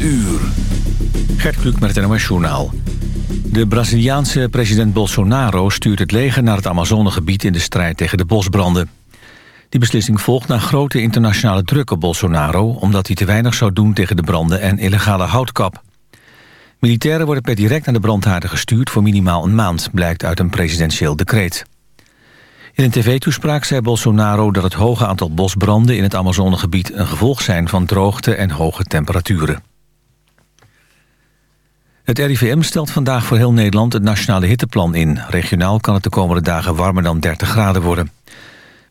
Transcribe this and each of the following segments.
uur. Gert Kluk met het NOS Journaal. De Braziliaanse president Bolsonaro stuurt het leger naar het Amazonegebied... in de strijd tegen de bosbranden. Die beslissing volgt na grote internationale druk op Bolsonaro... omdat hij te weinig zou doen tegen de branden en illegale houtkap. Militairen worden per direct naar de brandhaarden gestuurd... voor minimaal een maand, blijkt uit een presidentieel decreet. In een tv-toespraak zei Bolsonaro dat het hoge aantal bosbranden... in het Amazonegebied een gevolg zijn van droogte en hoge temperaturen. Het RIVM stelt vandaag voor heel Nederland het nationale hitteplan in. Regionaal kan het de komende dagen warmer dan 30 graden worden.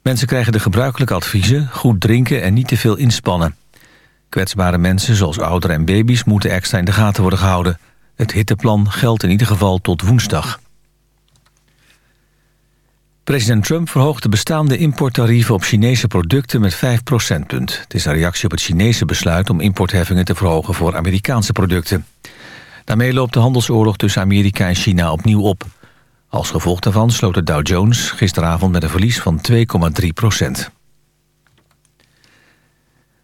Mensen krijgen de gebruikelijke adviezen, goed drinken en niet te veel inspannen. Kwetsbare mensen zoals ouderen en baby's moeten extra in de gaten worden gehouden. Het hitteplan geldt in ieder geval tot woensdag. President Trump verhoogt de bestaande importtarieven op Chinese producten met 5 procentpunt. Het is een reactie op het Chinese besluit om importheffingen te verhogen voor Amerikaanse producten. Daarmee loopt de handelsoorlog tussen Amerika en China opnieuw op. Als gevolg daarvan sloot de Dow Jones gisteravond met een verlies van 2,3 procent.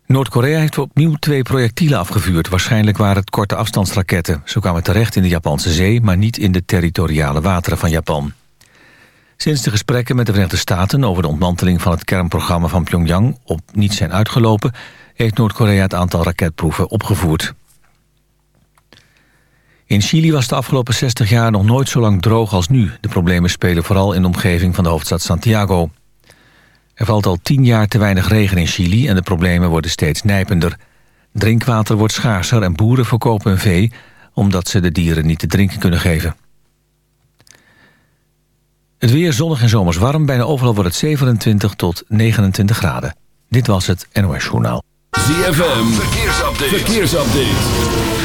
Noord-Korea heeft opnieuw twee projectielen afgevuurd. Waarschijnlijk waren het korte afstandsraketten. Ze kwamen terecht in de Japanse zee, maar niet in de territoriale wateren van Japan. Sinds de gesprekken met de Verenigde Staten over de ontmanteling van het kernprogramma van Pyongyang op niet zijn uitgelopen, heeft Noord-Korea het aantal raketproeven opgevoerd. In Chili was de afgelopen 60 jaar nog nooit zo lang droog als nu. De problemen spelen vooral in de omgeving van de hoofdstad Santiago. Er valt al tien jaar te weinig regen in Chili en de problemen worden steeds nijpender. Drinkwater wordt schaarser en boeren verkopen hun vee... omdat ze de dieren niet te drinken kunnen geven. Het weer zonnig en zomers warm. Bijna overal wordt het 27 tot 29 graden. Dit was het NOS Journaal. ZFM, verkeersupdate. verkeersupdate.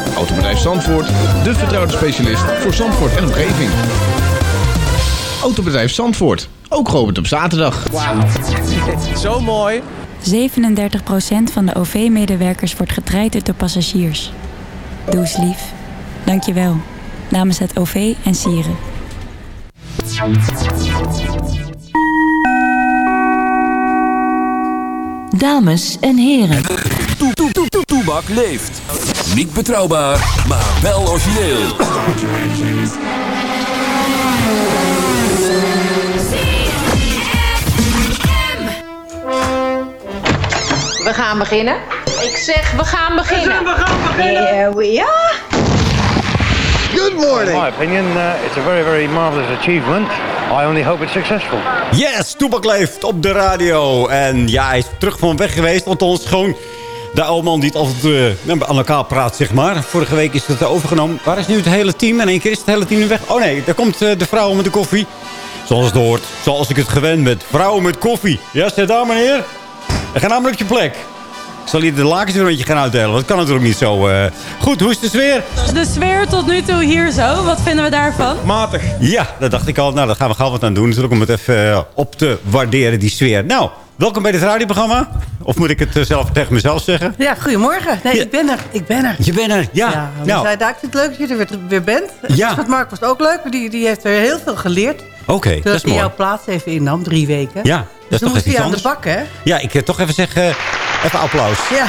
Autobedrijf Zandvoort, de vertrouwde specialist voor Zandvoort en omgeving. Autobedrijf Zandvoort, ook geopend op zaterdag. Zo mooi. 37% van de OV-medewerkers wordt getraind door passagiers. Doe eens lief. Dank je wel. Namens het OV en Sieren. Dames en heren. Toe, toe, toe, toe, Toebak leeft. Niet betrouwbaar, maar wel origineel. We gaan beginnen. Ik zeg, we gaan beginnen. We gaan beginnen. Here we are. Good morning. In my opinion, uh, it's a very, very marvelous achievement. I only hope it's successful. Yes, Toebak leeft op de radio. En ja, hij is terug van weg geweest. Althans, gewoon de oude man die het altijd uh, aan elkaar praat, zeg maar. Vorige week is het overgenomen. Waar is nu het hele team? In één keer is het hele team nu weg. Oh nee, daar komt uh, de vrouw met de koffie. Zoals het hoort. Zoals ik het gewend ben. Vrouwen met koffie. Ja, zet daar meneer. En ga namelijk op je plek. Zal je de lakens weer een beetje gaan uitdelen? Dat kan natuurlijk niet zo. Uh. Goed, hoe is de sfeer? De sfeer tot nu toe hier zo. Wat vinden we daarvan? Matig. Ja, dat dacht ik al. Nou, daar gaan we gauw wat aan doen. Natuurlijk om het even uh, op te waarderen, die sfeer. Nou, welkom bij dit radioprogramma. Of moet ik het eh, zelf tegen mezelf zeggen? Ja, goedemorgen. Nee, ik ben er. Ik ben er. Je bent er, ja. Ja, nou, zeiden, ik vind het leuk dat je er weer, weer bent. Ja. Met Mark was het ook leuk, die, die heeft er heel veel geleerd. oké, dat Doordat is hij mooi. jouw plaats even innam, drie weken. Ja, dat dus is dan toch moest hij aan de bak, hè? Ja, ik eh, toch even zeggen, eh, even applaus. Ja.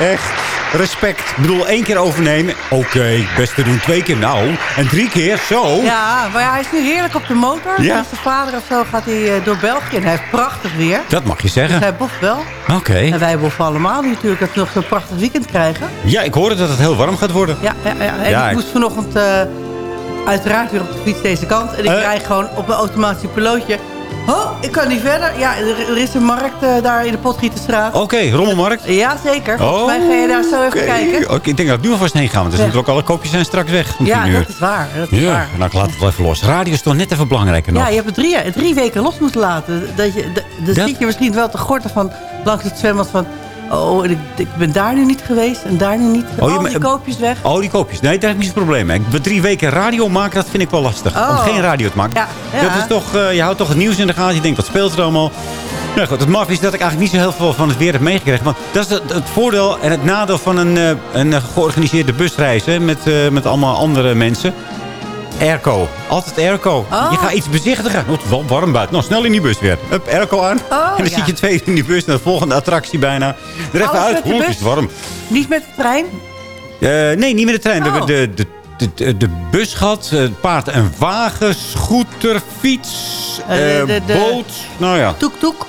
Echt, respect. Ik bedoel, één keer overnemen. Oké, best te doen. Twee keer nou. En drie keer, zo. Ja, maar ja, hij is nu heerlijk op de motor. Ja. Zijn vader of zo gaat hij eh, door België. En hij heeft prachtig weer. Dat mag je Dus zeggen. hij boft wel. Oké. En wij boffen allemaal natuurlijk dat we nog zo'n prachtig weekend krijgen. Ja, ik hoorde dat het heel warm gaat worden. Ja, ja, ja. En Ja, ik ik- moest vanochtend eh, uiteraard weer op de fiets deze kant. En ik Eh. rijd gewoon op mijn automatische pilootje. Oh, ik kan niet verder. Ja, er, er is een markt eh, daar in de Potgieterstraat. Oké, rommelmarkt. Ja, zeker. Volgens mij ga je daar zo even kijken. Oké, ik denk dat ik nu alvast heen ga. Want er zijn natuurlijk alle koopjes zijn straks weg. Ja, uur. dat is waar. Dat is Ja, waar. nou, ik laat het wel even los. Radio is toch net even belangrijker nog. Ja, je hebt het drie, drie weken los moeten laten. Dat je, dan Dat- zit je misschien wel te gorten van langs het zwembad van... Oh, ik, ik ben daar nu niet geweest en daar nu niet. Oh, je die koopjes weg. Oh, die koopjes. Nee, daar heb ik niet zo'n probleem. Ik drie weken radio maken, dat vind ik wel lastig. Oh. Om geen radio te maken. Ja, ja. Dat is toch, eh, je houdt toch het nieuws in de gaten. Je denkt, wat speelt er allemaal? Nou goed, het maf is dat ik eigenlijk niet zo heel veel van het weer heb meegekregen. Want dat is het, het voordeel en het nadeel van een, eh, een eh, georganiseerde busreis. Hè, met, eh, met allemaal andere mensen. Airco. Altijd airco. Oh. Je gaat iets bezichtigen. Het is wel warm buiten. Nou, snel in die bus weer. Hup, airco aan. Oh, en dan ja. zit je twee in die bus. Naar de volgende attractie bijna. Er even uit. de bus? is warm. Niet met de trein? Eh, nee, niet met de trein. We Oh. hebben de, de, de, de, de bus gehad, eh, paard en wagen, scooter, fiets, Eh, de- de- de- boot. Nou ja. Toek toek.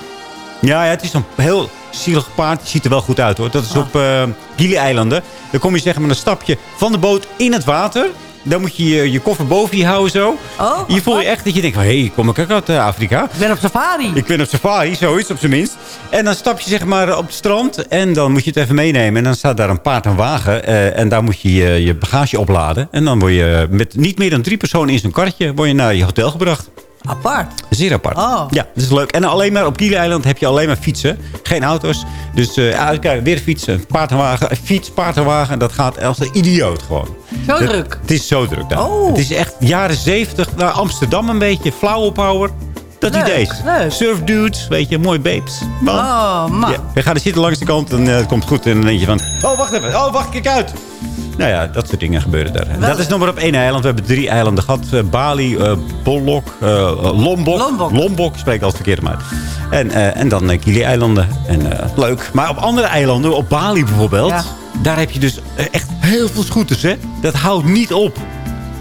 Ja, ja, het is een heel zielig paard. Het ziet er wel goed uit hoor. Dat is op uh, Gili-eilanden. Dan kom je zeg maar een stapje van de boot in het water. Dan moet je je, je koffer boven je houden zo. Oh, je voelt je echt dat je denkt van... Hé, hey, kom ik ook uit eh, Afrika? Ik ben op safari. Ik ben op safari, zoiets op zijn minst. En dan stap je zeg maar op het strand. En dan moet je het even meenemen. En dan staat daar een paard en wagen. eh, en daar moet je je, je bagage opladen. En dan word je met niet meer dan drie personen in zo'n karretje... word je naar je hotel gebracht. Apart. Zeer apart. Oh. Ja, dat is leuk. En alleen maar op Kieleiland heb je alleen maar fietsen. Geen auto's. Dus ja, kijk, weer fietsen. Paard en wagen. eh, Fiets, paard en wagen. Dat gaat als een idioot gewoon. Zo druk. Het is zo druk daar. Oh. Het is echt jaren zeventig. Naar Amsterdam een beetje. Flower power. Dat Leuk, idee leuk. Surf dudes. Weet je, mooi babes. Man. Oh, man. Ja, je gaat er zitten langs de kant en eh, het komt goed. En dan denk je van, oh wacht even. Oh wacht, kijk uit. Nou ja, dat soort dingen gebeuren daar. Wel- Dat is nog maar op één eiland. We hebben drie eilanden gehad. Eh, Bali, Bolok, eh, Lombok. Lombok. Lombok, ik spreek altijd verkeerd uit. En, eh, en dan uh, Kili-eilanden. En leuk. Maar op andere eilanden, op Bali bijvoorbeeld... Ja. daar heb je dus echt heel veel scooters, hè. Dat houdt niet op.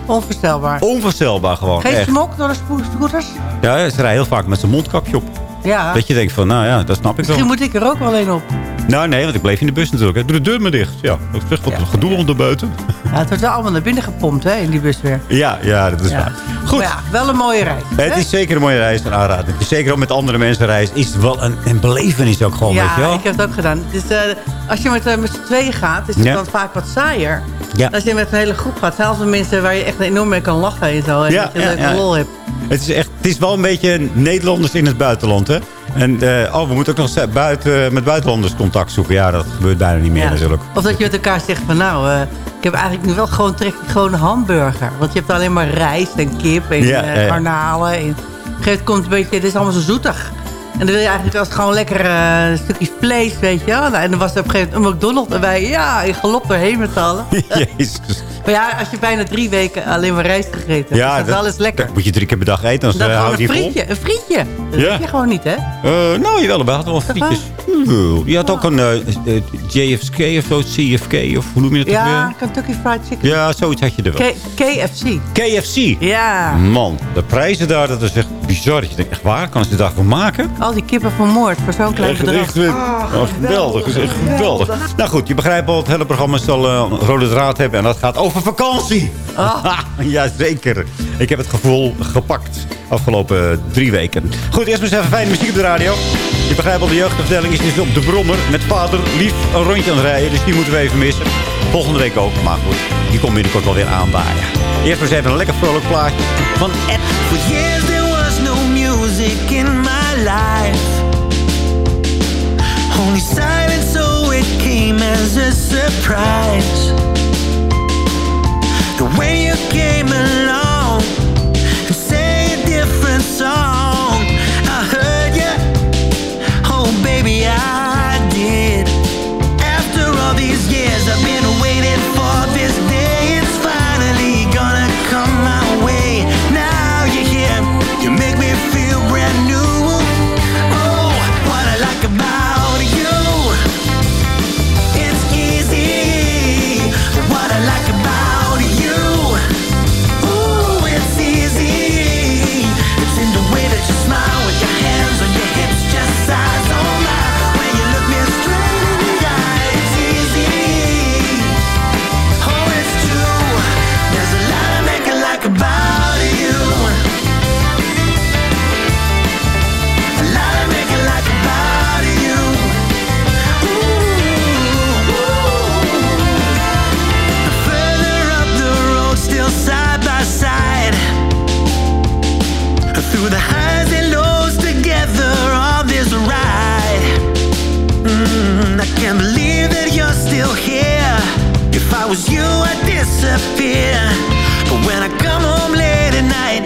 Onvoorstelbaar. Onvoorstelbaar gewoon, Geen echt. smok door de scooters? Ja, ze rijden heel vaak met zijn mondkapje op. Ja. Dat je denkt van, nou ja, dat snap ik wel. Misschien moet ik er ook wel een op. Nou, nee, want ik bleef in de bus natuurlijk. hè. Doe de deur maar dicht. Ja, dat is echt wat gedoe onder buiten. Ja, het wordt wel allemaal naar binnen gepompt, hè, in die bus weer. Ja, ja, dat is Ja. waar. Goed. Maar ja, wel een mooie reis. Het hè? is zeker een mooie reis en aanraden. Is Zeker ook met andere mensen reis. Is het wel een, een belevenis ook gewoon, weet je Ja, wel? ik heb het ook gedaan. Dus, eh, als je met, eh, met z'n tweeën gaat, is het Ja. dan vaak wat saaier. Ja. Als je met een hele groep gaat, zelfs met mensen waar je echt enorm mee kan lachen en zo. En Ja, dat je ja, leuke ja. lol hebt. Het is, echt, het is wel een beetje Nederlanders in het buitenland, hè? En eh, oh, we moeten ook nog buiten, met buitenlanders contact zoeken. Ja, dat gebeurt bijna niet meer Ja. natuurlijk. Of dat je met elkaar zegt van nou, eh, ik heb eigenlijk nu wel gewoon trek gewoon een hamburger. Want je hebt alleen maar rijst en kip en Ja, eh, garnalen. En moment komt het een beetje, dit is allemaal zo zoetig. En dan wil je eigenlijk als gewoon lekker eh, een stukje vlees, weet je wel. Nou, en dan was er op een gegeven moment een McDonald's erbij. Ja, in galop erheen met allen. Jezus. Maar ja, als je bijna drie weken alleen maar rijst gegeten hebt, is dat, wel eens lekker. dat moet je drie keer per dag eten, anders uh, gewoon houdt een die vol. frietje, een frietje. Dat Ja. heb je gewoon niet, hè? Eh, nou, jawel, we hadden wel frietjes. Je had ook een eh, eh, JFK of zo, CFK, of hoe noem je dat Ja, weer? Kentucky Fried Chicken. Ja, zoiets had je er wel. K- KFC. KFC. Ja. Man, de prijzen daar, dat is echt bizar. Dat je denkt, echt waar? Kan ze het daarvoor maken? Al die kippen vermoord voor zo'n klein bedrag. echt, eh, oh, geweldig. Echt geweldig. Nou goed, je begrijpt al, het hele programma zal eh, een rode draad hebben. En dat gaat over vakantie. Ah. Jazeker. Ik heb het gevoel gepakt afgelopen eh, drie weken. Goed, eerst maar eens even fijne muziek op de radio. Je begrijpt al, de jeugdafdeling is dus op de brommer met vader lief een rondje aan het rijden. Dus die moeten we even missen. Volgende week ook. Maar goed, die komt binnenkort wel weer aanwaaien. Eerst maar eens even een lekker vrolijk plaatje van Ed. Years there was no music in my life. Only silence, so it came as a surprise. The way you came along I was you, I'd disappear. But when I come home late at night,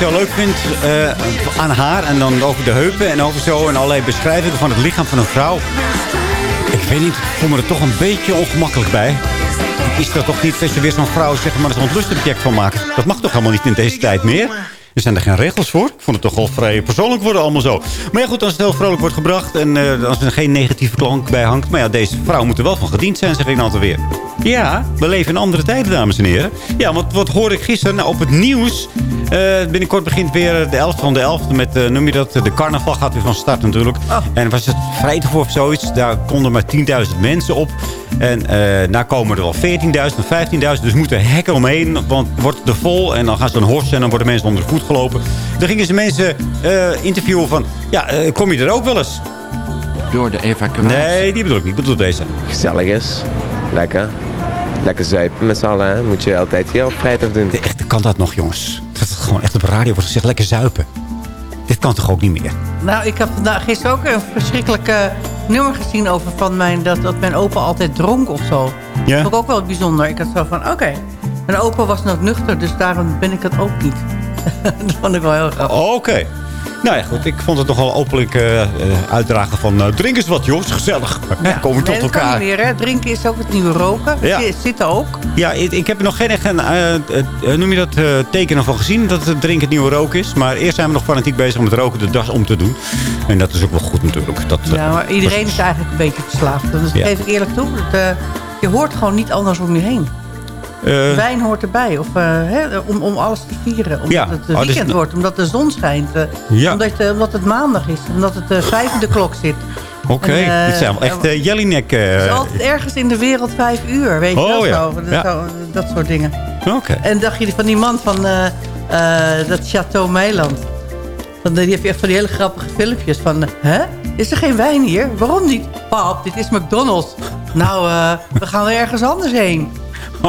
zo leuk vindt eh, aan haar. En dan over de heupen en over zo. En allerlei beschrijvingen van het lichaam van een vrouw. Ik weet niet, ik voel me er toch een beetje ongemakkelijk bij. Is dat toch niet dat je weer zo'n vrouw zeg maar, er zo'n lustobject van maakt? Dat mag toch helemaal niet in deze tijd meer? Er zijn er geen regels voor. Ik vond het toch wel vrij persoonlijk worden allemaal zo. Maar ja goed, als het heel vrolijk wordt gebracht... en eh, als er geen negatieve klank bij hangt... maar ja, deze vrouw moet er wel van gediend zijn, zeg ik dan altijd weer. Ja, we leven in andere tijden, dames en heren. Ja, want wat hoorde ik gisteren nou, op het nieuws... eh, binnenkort begint weer de 11 van de 11e met, eh, noem je dat, de carnaval gaat weer van start natuurlijk. En was het vrijdag of zoiets, daar konden maar 10.000 mensen op. En eh nou komen er wel 14.000 of 15.000, dus moeten hekken omheen, want wordt het er vol. En dan gaan ze een horsen en dan worden mensen onder de voet gelopen. Dan gingen ze mensen eh, interviewen van, ja, eh, kom je er ook wel eens? Door de evacuatie. Nee, die bedoel ik niet, ik bedoel deze. Gezellig is. Lekker. Lekker zuipen met z'n allen. hè. Moet je altijd hier op vrijdag doen. Echt, kan dat nog, jongens? Dat het gewoon echt op de radio wordt gezegd, lekker zuipen. Dit kan toch ook niet meer? Nou, ik heb vandaag gisteren ook een verschrikkelijk eh, nummer gezien over van mijn, dat, dat mijn opa altijd dronk of zo. Ja? Dat vond ik ook wel bijzonder. Ik had zo van, oké. Mijn opa was nog nuchter, dus daarom ben ik het ook niet. dat vond ik wel heel grappig. Oké. Nou ja, goed. Ik vond het nogal openlijk eh, uitdragen van... eh, drink eens wat, jongens. Gezellig. Ja. Komen we tot Nee, kan elkaar. niet meer, hè. Drinken is ook het nieuwe roken. Ja. Ja. Zitten ook. Ja, ik, ik heb er nog geen echt een, eh, noem je dat, tekenen van gezien... dat het drinken het nieuwe rook is. Maar eerst zijn we nog fanatiek bezig om het roken de das om te doen. En dat is ook wel goed natuurlijk. Dat, Ja, maar iedereen is eigenlijk een beetje verslaafd. Dus dat geef ik eerlijk toe. Dat, je hoort gewoon niet anders om je heen. Eh, Wijn hoort erbij. Of, eh, hè, om, om alles te vieren. Omdat Ja. het Oh, dus- weekend wordt. Omdat de zon schijnt. eh, Ja. omdat, omdat het maandag is. Omdat het uh, vijf in de klok zit. Oké, eh, dit zijn wel echt uh, jellyneck. eh, Het is altijd ergens in de wereld vijf uur. Weet je Oh, wel ja. zo. Dat, Ja. zo, dat soort dingen. Oké. En dacht je van die man van dat Chateau Meiland. Van, die heeft echt van die hele grappige filmpjes van... hè? Is er geen wijn hier? Waarom niet? Pap, dit is McDonald's. Nou, we gaan weer ergens anders heen.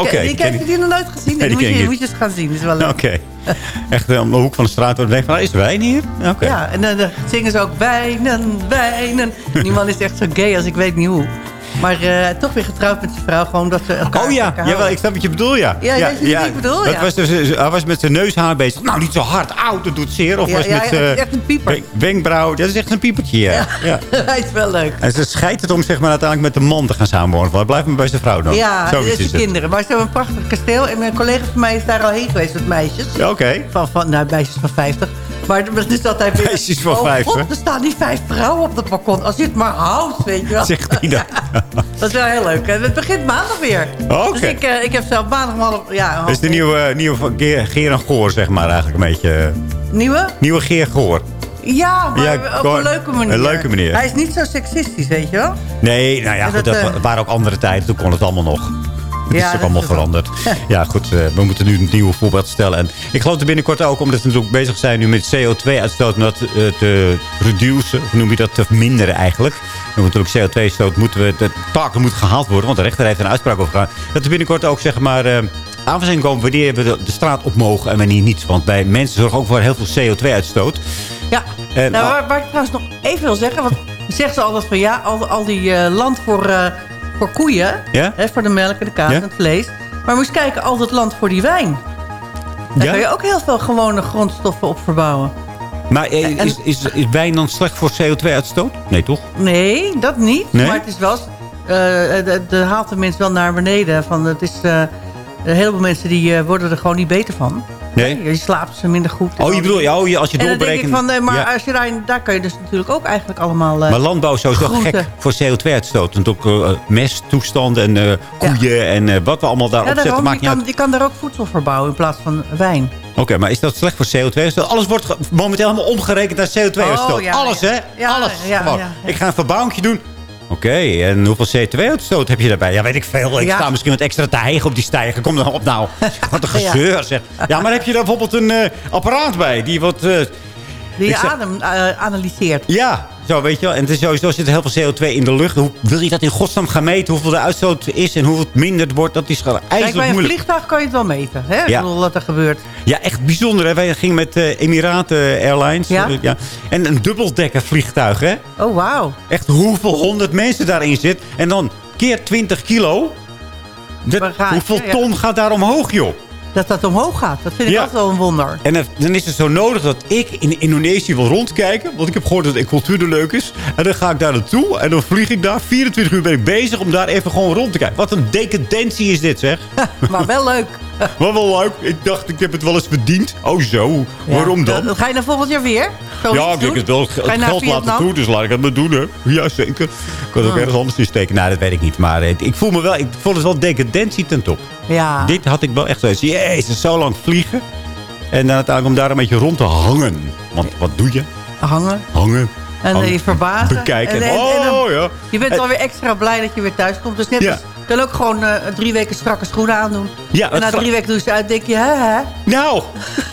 Oké, ken heb ik. die nog nooit gezien. Nee, die moet je, moet je eens gaan zien. Dat is wel leuk. Oké. Echt eh, om de hoek van de straat. waar je denkt van, is er wijn hier? Oké. Ja, en dan, dan zingen ze ook wijnen, wijnen. Die man is echt zo gay als ik weet niet hoe. Maar eh, toch weer getrouwd met zijn vrouw. Gewoon omdat ze elkaar Oh ja, jawel, ik snap wat je bedoelt, ja. Ja, je wat ik bedoel? Dat Ja. was dus, eh, hij was met zijn neushaar bezig. Nou, niet zo hard. Auw, dat doet zeer. Of Ja, was ja, met ja, zijn is echt een pieper. wen- wenkbrauw. Dat is echt een piepertje, ja. ja. Hij is wel leuk. En ze scheidt het om zeg maar, uiteindelijk met de man te gaan samenwonen. Want blijf maar bij zijn vrouw dan. Ja, dat is de kinderen. Maar ze hebben een prachtig kasteel. En een collega van mij is daar al heen geweest met meisjes. Ja, Oké. Van, van, nou, meisjes van 50. Maar altijd weer... Meisjes van oh, 50. God, er staan die vijf vrouwen op het balkon. Als je het maar houdt, weet je wel. Zegt hij dat? Dat is wel heel leuk. En het begint maandag weer. Oké. Dus ik, eh, ik heb zelf maandag. Ja, Dat is de nieuwe, eh, nieuwe van Geer, Geer en Goor, zeg maar, eigenlijk een beetje. Nieuwe? Nieuwe Geer Goor. Ja, maar Ja, op een leuke manier. een leuke manier. Hij is niet zo seksistisch, weet je wel? Nee, nou ja, goed, dat, dat eh, wa- waren ook andere tijden. Toen kon het allemaal nog. Het Ja, is toch allemaal veranderd. ja, goed. eh, we moeten nu een nieuw voorbeeld stellen. En ik geloof er binnenkort ook, omdat we natuurlijk bezig zijn nu met CO2-uitstoot... om dat eh, te reducen, of noem je dat, te verminderen eigenlijk. We moeten natuurlijk CO2-uitstoot, moeten we, de taken moet gehaald worden. Want de rechter heeft een uitspraak over gedaan. Dat er binnenkort ook, zeg maar... eh aanwijzingen komen wanneer we de, de straat op mogen en wanneer niet. Want bij mensen zorgen ook voor heel veel CO2-uitstoot. Ja, En- nou, waar, waar ik trouwens nog even wil zeggen... want zeggen ze altijd van ja, al, al die land voor, voor koeien... Ja? Hè, voor de melk en de kaas en het vlees... maar eens kijken, al dat land voor die wijn... daar kun je ook heel veel gewone grondstoffen op verbouwen. Maar eh, is, is, is wijn dan slecht voor CO2-uitstoot? Nee, toch? Nee, dat niet. Nee? Maar het is wel... eh de, de haalt de mensen wel naar beneden. Van, het is, eh, een heleboel mensen die eh, worden er gewoon niet beter van. Nee? Je slaapt ze minder goed. Oh, je bedoelt, ja, oh, je- als je ik van, eh, maar Ja. als je daar, daar kan je dus natuurlijk ook eigenlijk allemaal... eh, Maar landbouw is sowieso groenten. gek voor CO2-uitstoot. Want ook mesttoestanden en koeien en wat we allemaal daarop Ja, zetten, maakt je, niet kan, uit. je kan daar ook voedsel verbouwen in plaats van wijn. Oké, maar is dat slecht voor CO2-uitstoot? Alles wordt momenteel helemaal omgerekend naar CO2-uitstoot. Oh, ja, Alles, hè? Alles. Ik ga een verbouwingje doen. Oké, en hoeveel CO2-uitstoot heb je daarbij? Ja, weet ik veel. Ik Ja. sta misschien wat extra te hijgen op die stijger. Kom dan op nou. Wat een gezeur, zeg. Ja, maar heb je daar bijvoorbeeld een eh, apparaat bij die wat... eh, Die je adem eh, analyseert. Ja, zo weet je wel. En het is sowieso zit er heel veel CO2 in de lucht. Hoe wil je dat in godsnaam gaan meten? Hoeveel de uitstoot is en hoeveel het minder wordt? Dat is gewoon Kijk, bij ijzerlijk een moeilijk. vliegtuig kan je het wel meten. Hè? Ja. wat er gebeurt. Ja, echt bijzonder. Hè? Wij gingen met eh, Emiraten Airlines. Ja? En een dubbeldekker vliegtuig, hè? Oh, wauw. Echt hoeveel honderd mensen daarin zit. En dan keer 20 kilo. Dat- hoeveel ton gaat daar omhoog, joh? Dat dat omhoog gaat, dat vind ik Ja. altijd wel een wonder. En dan is het zo nodig dat ik in Indonesië wil rondkijken. Want ik heb gehoord dat de cultuur er leuk is. En dan ga ik daar naartoe. En dan vlieg ik daar. 24 uur ben ik bezig om daar even gewoon rond te kijken. Wat een decadentie is dit, zeg. Maar wel leuk. Wat wel leuk. Ik dacht, ik heb het wel eens verdiend. Oh zo, waarom dan? Dat, ga je dan volgend jaar weer? Zoiets Ja, ik denk het wel. Je Het geld laten Vietnam? toe, dus laat ik het maar doen, hè. Ja, zeker. Ik kan het ook Ah. ergens anders in steken. Nou, dat weet ik niet. Maar eh, ik voel me wel, ik vond het wel decadentie ten top. Ja. Dit had ik wel echt zo. Jezus, zo lang vliegen. En dan uiteindelijk om daar een beetje rond te hangen. Want wat doe je? Hangen. Hangen. En hangen, eh, je verbazen. Bekijken. En, en- en dan- oh, ja. Je bent En- alweer extra blij dat je weer thuis komt. Dus net Ja. als, je kan ook gewoon eh, drie weken strakke schoenen aandoen. Ja, en na drie weken doe je ze uit denk je, hè, hè? Nou,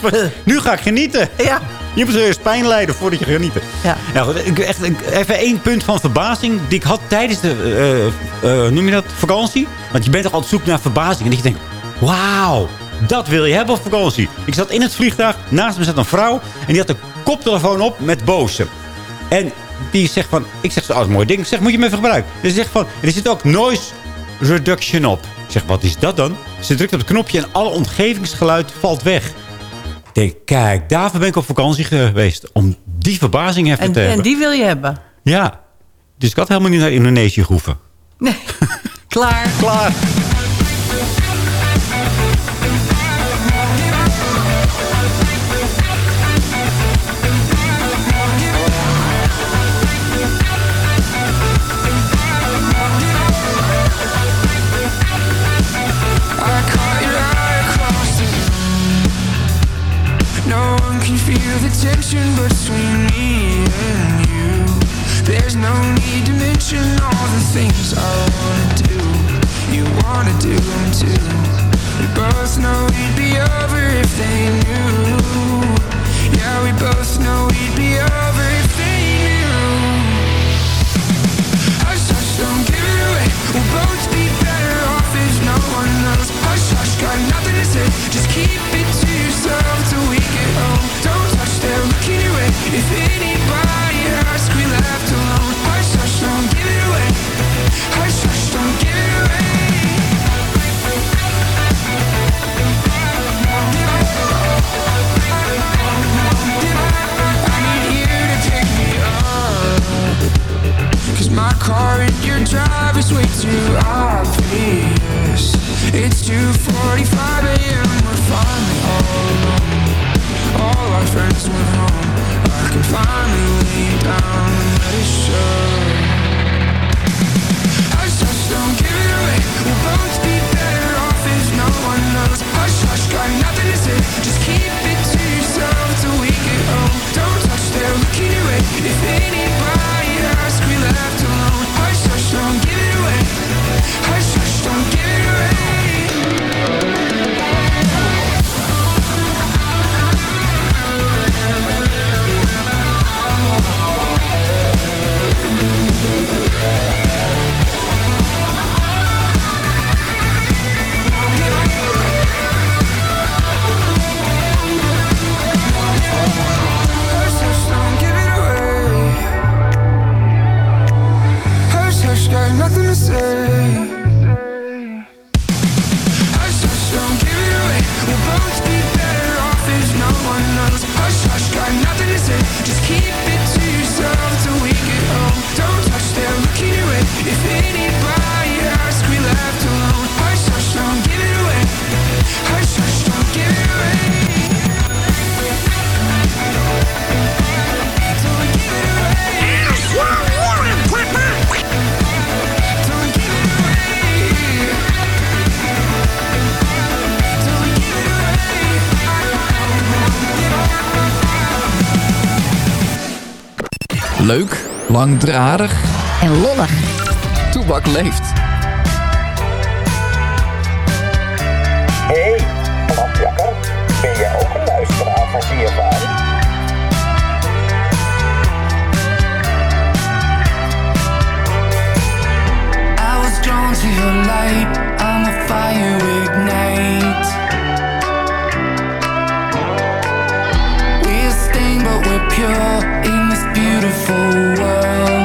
nu ga ik genieten. Ja. Je moet eerst pijn lijden voordat je geniet. Ja. Nou, goed, echt, even één punt van verbazing die ik had tijdens de, eh, eh, noem je dat, vakantie. Want je bent toch altijd op zoek naar verbazing. En dat je denkt, wauw, dat wil je hebben op vakantie. Ik zat in het vliegtuig, naast me zat een vrouw. En die had een koptelefoon op met boze. En die zegt van, ik zeg zo, oh, mooi ding. Ik zeg, moet je hem even gebruiken? En ze zegt van, er zit ook noise reduction op. Ik zeg, wat is dat dan? Ze drukt op het knopje en alle omgevingsgeluid valt weg. Ik denk, kijk, daarvoor ben ik op vakantie geweest. Om die verbazing even En, te en hebben. die wil je hebben. Ja. Dus ik had helemaal niet naar Indonesië hoeven. Nee. Klaar. Klaar. Feel the tension between me and you. There's no need to mention all the things I wanna do. You wanna do them too. We both know it'd be over if they knew. Yeah, we both know it'd be over if they knew. Hush, hush, don't give it away. We'll both be better off if no one knows. Hush, hush, got nothing to say. Just keep it to yourself It's 2.45 a.m. We're finally Leuk, all our friends went home. I can finally lay down and make don't give it away. We'll both be better off if no one knows. Hush, hush, got nothing to say. Just keep it to yourself till we get home. Don't langdradig en lollig. Toebak leeft. Hey, klapjakker. Ben jij ook een luisteraar van CFI? Was drawn to your light, I'm a fire ignite. We're stained, but we're pure beautiful world.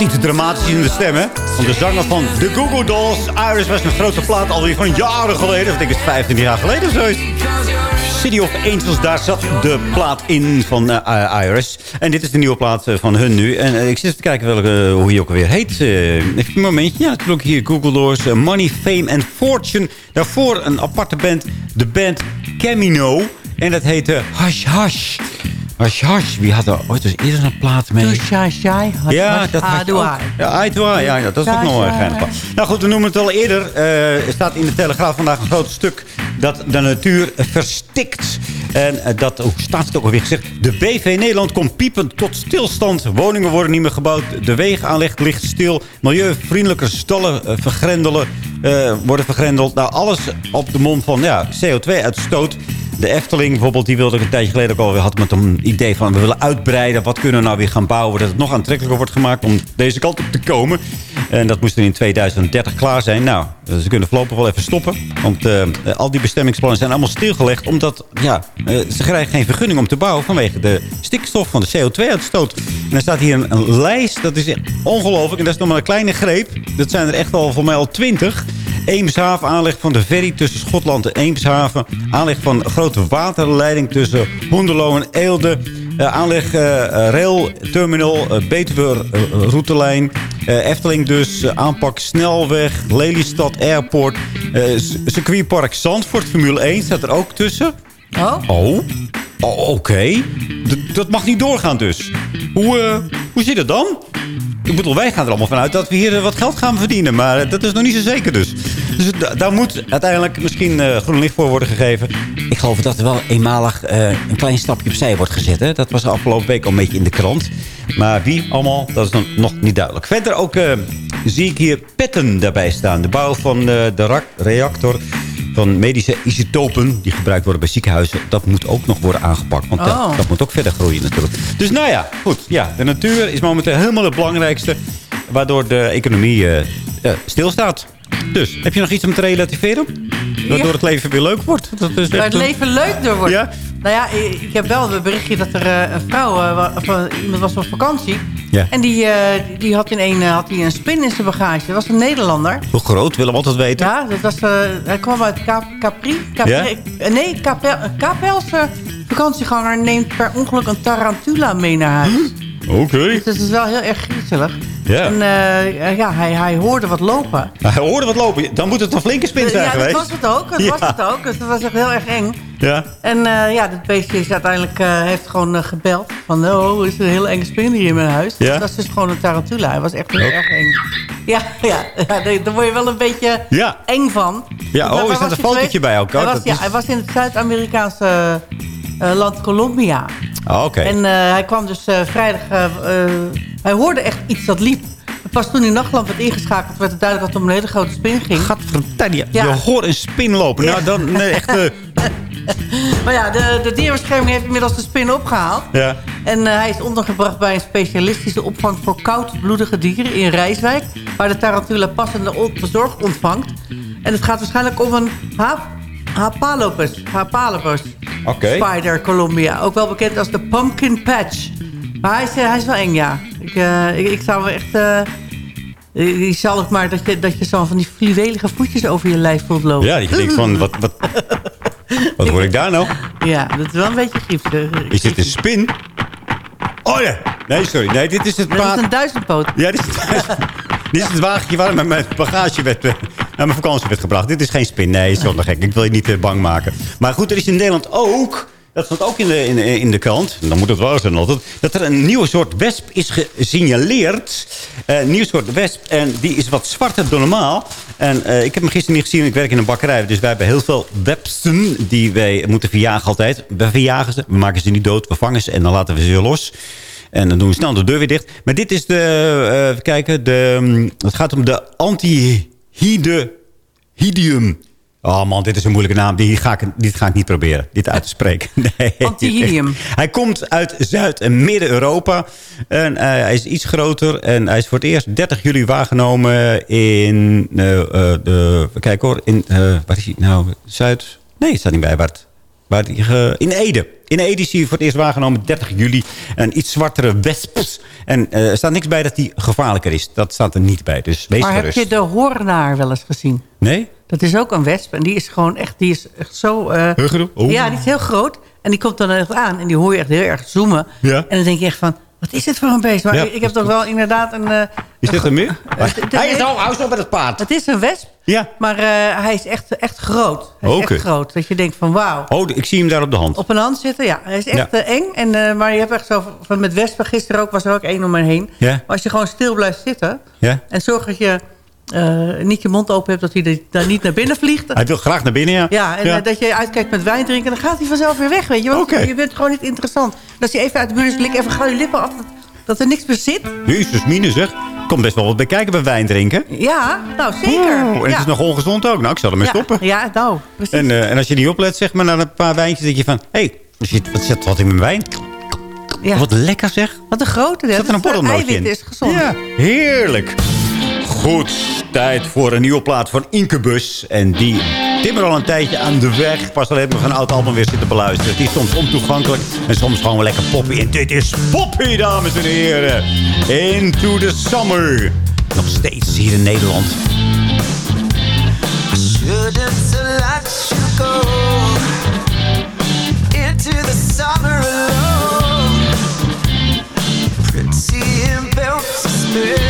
Niet dramatisch in de stem, hè? Want de zanger van The Google Dolls, Iris, was een grote plaat alweer van jaren geleden. Of denk ik het 25 jaar geleden of zoiets. City of Angels, daar zat de plaat in van eh, Iris. En dit is de nieuwe plaat eh, van hun nu. En eh, ik zit te kijken welke, hoe hij ook alweer heet. even een momentje. Ja, natuurlijk hier Google Doors. Money, Fame and Fortune. Daarvoor een aparte band. De band Camino. En dat heette Hush Hush. Hush. Wie had er ooit eens eerder een plaat mee? Ja, dat had je ook. Ja. Ja, dat is ook nog wel een geinig. Nou goed, we noemen het al eerder. Eh, er staat in de Telegraaf vandaag een groot stuk dat de natuur verstikt. En eh, dat, hoe staat het ook alweer gezegd? De BV Nederland komt piepend tot stilstand. Woningen worden niet meer gebouwd. De wegenaanleg ligt stil. Milieuvriendelijke stallen eh, vergrendelen, worden vergrendeld. Nou, alles op de mond van ja, CO2-uitstoot. De Efteling bijvoorbeeld, die wilde ik een tijdje geleden ook alweer had met een idee van we willen uitbreiden. Wat kunnen we nou weer gaan bouwen? Dat het nog aantrekkelijker wordt gemaakt om deze kant op te komen. En dat moest er in 2030 klaar zijn. Nou, ze kunnen voorlopig wel even stoppen. Want eh, al die bestemmingsplannen zijn allemaal stilgelegd. Omdat ja, eh, ze krijgen geen vergunning om te bouwen vanwege de stikstof van de CO2-uitstoot. En er staat hier een, een lijst, dat is ongelooflijk. En dat is nog maar een kleine greep. Dat zijn er echt al voor mij al twintig. Eemshaven, aanleg van de ferry tussen Schotland en Eemshaven. Aanleg van grote waterleiding tussen Hoenderloo en Eelde. Eh, aanleg eh, eh, rail terminal, uh, Betuwe routelijn. Efteling dus, aanpak snelweg, Lelystad Airport. circuitpark Zandvoort, Formule 1 staat er ook tussen. Oh? Oh, oh oké. Dat mag niet doorgaan dus. Hoe, hoe zit het dan? Ik bedoel, wij gaan er allemaal vanuit dat we hier eh, wat geld gaan verdienen. Maar eh, dat is nog niet zo zeker dus. Dus da- daar moet uiteindelijk misschien eh, groen licht voor worden gegeven. Ik geloof dat er wel eenmalig een klein stapje opzij wordt gezet. Hè? Dat was de afgelopen week al een beetje in de krant. Maar wie allemaal, dat is nog niet duidelijk. Verder ook zie ik hier petten daarbij staan. De bouw van de reactor van medische isotopen... die gebruikt worden bij ziekenhuizen. Dat moet ook nog worden aangepakt. Want dat, Oh. dat moet ook verder groeien natuurlijk. Dus nou ja, goed. Ja, de natuur is momenteel helemaal het belangrijkste... waardoor de economie eh, eh, stilstaat. Dus, heb je nog iets om te relativeren? Waardoor het leven weer leuk wordt. Dat is Waar het leven leuk door wordt. Ja? Nou ja, ik heb wel een berichtje dat er eh, een vrouw, eh, wa- of, eh, iemand was op vakantie. Ja. En die, eh, die had in een, eh, had die een spin in zijn bagage. Dat was een Nederlander. Hoe groot? Willen we altijd weten. Ja, dat was, eh, hij kwam uit Cap Capri. Capri eh, Nee, Capel, Capelse vakantieganger neemt per ongeluk een tarantula mee naar huis. Oké. Dus dat is wel heel erg griezelig. Ja. En eh, ja, hij, hij hoorde wat lopen. Hij hoorde wat lopen. Dan moet het een flinke spin zijn ja, geweest. dat was het ook. Dat Ja. was het ook. Dus dat was echt heel erg eng. Ja. En eh, ja, dat beestje is uiteindelijk, eh, heeft gewoon eh, gebeld. Van, oh, er is een hele enge spin hier in mijn huis. Ja. Dat was dus gewoon een tarantula. Hij was echt heel erg eng. Ja, ja, ja, daar- word je wel een beetje Ja. eng van. Ja, Maar oh, is dat een fotootje bij elkaar? Hij was, ja, is- hij was in het Zuid-Amerikaanse land Colombia. Ah, Oké. En hij kwam dus vrijdag... hij hoorde echt iets dat liep. Pas toen die nachtlamp werd ingeschakeld... werd het duidelijk dat het om een hele grote spin ging. Gadverdamme, Ja. Je hoort een spin lopen. Nou, dan nee, echt... Maar ja, de, de dierenbescherming heeft inmiddels de spin opgehaald. ja. En eh, hij is ondergebracht bij een specialistische opvang voor koudbloedige dieren in Rijswijk. Waar de tarantula passende zorg ontvangt. En het gaat waarschijnlijk om een ha Hapalopus. Hapalopus. Oké. Spider Columbia. Ook wel bekend als de Pumpkin Patch. Maar hij is, eh, hij is wel eng, ja. Ik, eh, ik, ik zou echt... eh ik zal het maar dat je, dat je zo van die fluwelige voetjes over je lijf voelt lopen. Ja, die denkt van, wat, wat, wat hoor ik daar nou? Ja, dat is wel een beetje griepsig. Is dit een spin? Oh ja. Nee, sorry. Nee, dit is het Dat is paard. een duizendpoot. Ja, dit is, dit is het wagentje waar met mijn bagage werd, eh, naar mijn vakantie werd gebracht. Dit is geen spin. Nee, is nog gek. Ik wil je niet eh, bang maken. Maar goed, er is in Nederland ook... Dat stond ook in de, in, in de krant. Dan moet het waar zijn altijd. Dat er een nieuwe soort wesp is gesignaleerd. Een nieuw soort wesp. En die is wat zwarter dan normaal. En eh, ik heb hem gisteren niet gezien. Ik werk in een bakkerij. Dus wij hebben heel veel websen die wij moeten verjagen altijd. We verjagen ze. We maken ze niet dood. We vangen ze en dan laten we ze weer los. En dan doen we snel de deur weer dicht. Maar dit is de... eh, even kijken. De, mm, het gaat om de antihidium. Oh man, dit is een moeilijke naam. Die ga ik, dit ga ik niet proberen. Dit uit te spreken. Nee. Hij komt uit Zuid- en Midden-Europa. En eh, hij is iets groter. En hij is voor het eerst 30 juli waargenomen in... eh, eh, de, kijk hoor. In, waar is hij nou? Zuid... Nee, het staat niet bij. Waar het, waar in Ede. In Ede is hij voor het eerst waargenomen 30 juli. Een iets zwartere wesps. En er staat niks bij dat hij gevaarlijker is. Dat staat er niet bij. Dus wees Maar heb je de hoornaar wel eens gezien? Nee? Dat is ook een wesp. En die is gewoon echt, die is echt zo... eh, Heel groot? Oh. Ja, die is heel groot. En die komt dan echt aan. En die hoor je echt heel erg zoomen. Ja. En dan denk je echt van, wat is dit voor een beest? Maar Ja. ik, heb toch wel inderdaad een... eh, Is dit een meer? het- Hij is al, hou zo met het paard. Het is een wesp. Ja. Maar eh, hij is echt, echt groot. Hij is echt groot. Dat je denkt van, wauw. Oh, ik zie hem daar op de hand. Op een hand zitten, ja. Hij is echt Ja. eng. En, eh, maar je hebt echt zo van met wespen. Gisteren ook was er ook één om me heen. Ja. Maar als je gewoon stil blijft zitten... Ja? en zorg dat je eh, niet je mond open hebt... dat hij daar niet naar binnen vliegt. Hij wil graag naar binnen, ja. Ja, en eh, dat je uitkijkt met wijn drinken... dan gaat hij vanzelf weer weg, weet je. Want je bent gewoon niet interessant. Als hij even uit de buurt is, lik even gauw je lippen af... dat, dat er niks meer zit. Jezus, mine zeg. Komt best wel wat bij kijken bij wijn drinken. Ja, nou zeker. En het ja. is nog ongezond ook. Nou, ik zal ermee ja, stoppen. Ja, nou, precies. En, eh, en als je niet oplet, zeg maar, na een paar wijntjes... denk je van, hé, hey, wat zit wat in mijn wijn? Ja. Wat lekker zeg. Wat een grote. Zit er een borrelnootje in? Eiwit is gezond. Ja, heerlijk. Goed, tijd voor een nieuwe plaat van Incubus. En die timmer al een tijdje aan de weg. Pas alleen nog een oud album weer zitten beluisteren. Die is soms ontoegankelijk en soms gewoon lekker poppy. En dit is poppy, dames en heren. Into the summer. Nog steeds hier in Nederland. Into the summer alone. Pretty built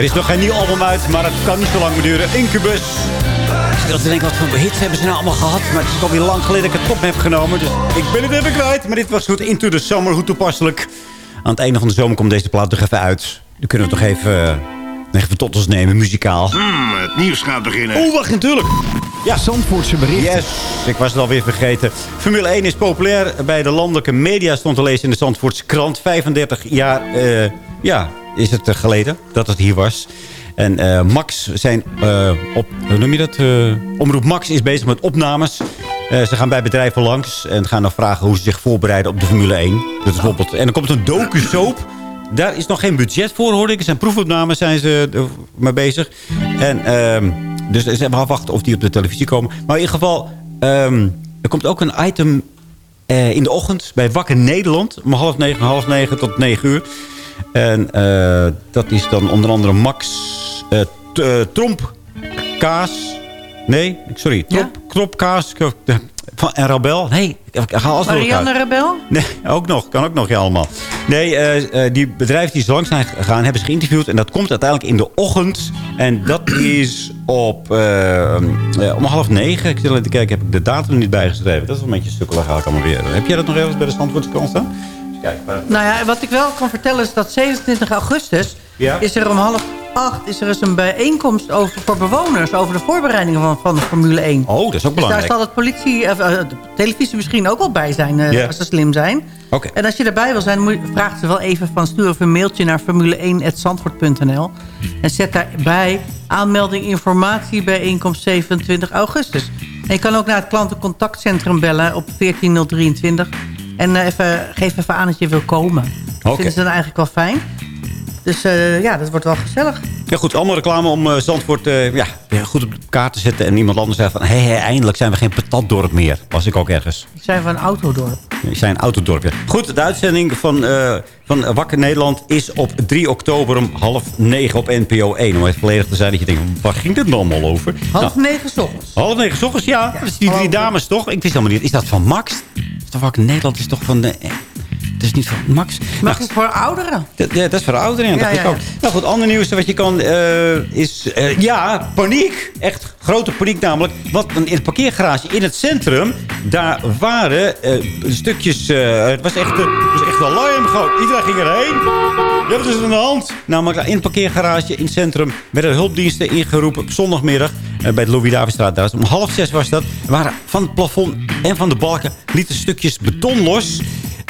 Er is nog geen nieuw album uit, maar het kan niet zo lang meer duren. Incubus. Ik zit te denken, wat voor hits hebben ze nou allemaal gehad? Maar het is alweer lang geleden dat ik het top heb genomen. Dus ik ben het even kwijt. Maar dit was goed Into the Summer, hoe toepasselijk. Aan het einde van de zomer komt deze plaat toch even uit. Dan kunnen we toch even, eh, even tot ons nemen, muzikaal. Hmm, het nieuws gaat beginnen. Oh, wacht, natuurlijk. Ja. Zandvoortse berichten. Yes, ik was het alweer vergeten. Formule 1 is populair bij de landelijke media, stond te lezen in de Zandvoortse krant. 35 jaar uh, ja, is het geleden dat het hier was. En uh, Max zijn uh, op, hoe noem je dat? Omroep Max is bezig met opnames. ze gaan bij bedrijven langs en gaan dan vragen hoe ze zich voorbereiden op de Formule 1. Dat is bijvoorbeeld, en dan komt een docu-soap. Daar is nog geen budget voor, hoorde ik. Zijn proefopnames, zijn ze mee bezig. En... Ehm, dus ze hebben afwachten of die op de televisie komen. Maar in ieder geval, um, er komt ook een item in de ochtend bij Wakker Nederland. Om half negen, half negen tot negen uur. En uh, dat is dan onder andere Max uh, Tromp Kaas. Nee, sorry. Tromp, ja? Tromp Kaas. Van, en Rabel? Nee, ik haal alles Marianne Rabel? Nee, ook nog. Kan ook nog ja, allemaal. Nee, uh, die bedrijven die zo langs zijn gegaan, hebben ze geïnterviewd. En dat komt uiteindelijk in de ochtend. En dat is op uh, om half negen. Ik zit even te kijken, heb ik de datum niet bijgeschreven. Dat is wel een beetje sukkelig allemaal weer. Heb jij dat nog ergens bij de Zandvoortse staan? Kijk, nou ja, wat ik wel kan vertellen is dat 27 augustus... Ja? is er om half 8 is er eens een bijeenkomst over, voor bewoners... over de voorbereidingen van, van de Formule 1. Oh, dat is ook belangrijk. Dus daar zal het politie, uh, de televisie misschien ook wel bij zijn... Uh, yeah. als ze slim zijn. Okay. En als je erbij wil zijn, moet, vraagt ze wel even van... stuur even een mailtje naar formule1.zandvoort.nl. En zet daarbij aanmelding informatie bijeenkomst 27 augustus. En je kan ook naar het klantencontactcentrum bellen op 14023... En uh, even, geef even aan dat je wil komen. Dat okay. vinden ze dan eigenlijk wel fijn. Dus uh, ja, dat wordt wel gezellig. Ja goed, allemaal reclame om uh, Zandvoort uh, ja, goed op elkaar te zetten. En iemand anders zegt van, hé, hey, hey, eindelijk zijn we geen patatdorp meer. Was ik ook ergens. Zijn we een autodorp. We zijn een autodorp, ja. Goed, de uitzending van, van Wakker Nederland is op 3 oktober om half negen op NPO 1. Om even volledig te zijn dat je denkt, waar ging dit nou allemaal over? Half nou, negen s ochtends. Half negen s ochtends, ja. ja dat is die drie dames toch? Ik wist helemaal niet. Is dat van Max? Wakker Nederland is toch van de... Het is niet voor Max. Max nou, is voor ouderen. Dat, ja, dat is voor ouderen, ja, ja, ik ook. Nou goed, ander nieuws wat je kan uh, is... Uh, ja, paniek. Echt grote paniek namelijk. Want in het parkeergarage in het centrum... daar waren uh, stukjes... het was echt, het was echt alarm gewoon. Iedereen ging erheen. Ja, wat is er aan de hand? Namelijk in het parkeergarage in het centrum... werden hulpdiensten ingeroepen op zondagmiddag... bij de Louis-Davidstraat. Om half zes was dat. Er waren van het plafond en van de balken... lieten stukjes beton los...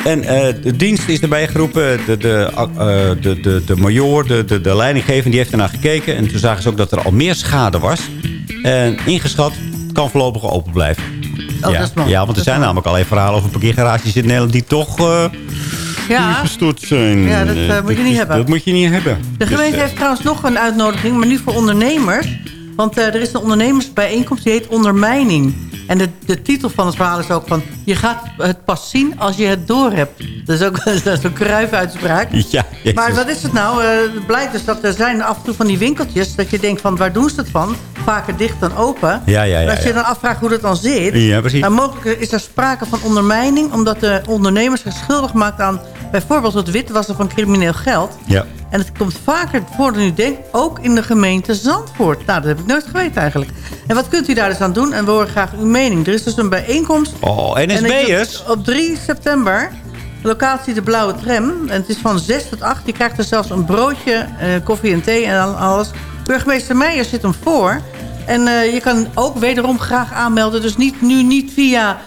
En uh, de dienst is erbij geroepen. De, de, uh, de, de, de major, de, de, de leidinggever, die heeft ernaar gekeken. En toen zagen ze ook dat er al meer schade was. En ingeschat, het kan voorlopig open blijven. Oh, ja. dat is mooi. Ja, want er zijn namelijk alleen verhalen over parkeergarages in Nederland... die toch uh, ja. gestort zijn. Ja, dat uh, moet je niet hebben. Dat moet je niet hebben. De gemeente dus, heeft trouwens nog een uitnodiging, maar nu voor ondernemers. Want er is een ondernemersbijeenkomst die heet Ondermijning. En de, de titel van het verhaal is ook van... je gaat het pas zien als je het door hebt. Dat is ook een kruifuitspraak. Ja, maar wat is het nou? Uh, het blijkt dus dat er zijn af en toe van die winkeltjes... dat je denkt van waar doen ze het van? Vaker dicht dan open. Ja, ja, ja, als je dan afvraagt hoe dat dan zit... Ja, precies. Mogelijk is er sprake van ondermijning... omdat de ondernemers zich schuldig maakt aan... bijvoorbeeld het witwassen van crimineel geld. Ja. En het komt vaker voor dan u denkt, ook in de gemeente Zandvoort. Nou, dat heb ik nooit geweten eigenlijk. En wat kunt u daar dus aan doen? En we horen graag uw mening. Er is dus een bijeenkomst. Oh, NSB'ers? Op 3 september. Locatie de Blauwe Tram. En het is van 6 tot 8. Je krijgt er zelfs een broodje, eh, koffie en thee en alles. Burgemeester Meijer zit hem voor. En uh, je kan ook wederom graag aanmelden. Dus niet, nu niet via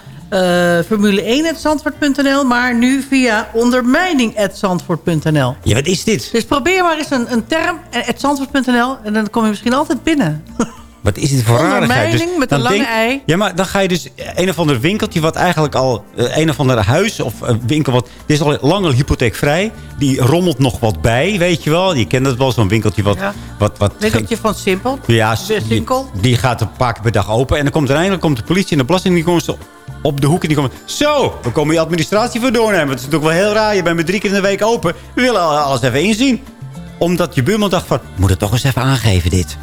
formule1.zandvoort.nl, maar nu via ondermijning.zandvoort.nl. Ja, wat is dit? Dus probeer maar eens een, een term, zandvoort.nl, en dan kom je misschien altijd binnen. Wat is dit voor rarigheid? Dus met een lange denk, ei. Ja, maar dan ga je dus een of ander winkeltje... wat eigenlijk al uh, een of ander huis of een winkel... wat dit is al lang al hypotheekvrij. Die rommelt nog wat bij, weet je wel. Je kent dat wel, zo'n winkeltje wat... Ja. wat, wat winkeltje van Simpel. Ja, die, die, gaat een paar keer per dag open. En dan komt uiteindelijk komt de politie en de belastingdienst op de hoek. En die komen, zo, we komen je administratie voor doornemen. Het is natuurlijk wel heel raar. Je bent met drie keer in de week open. We willen alles even inzien. Omdat je buurman dacht van, moet het toch eens even aangeven dit.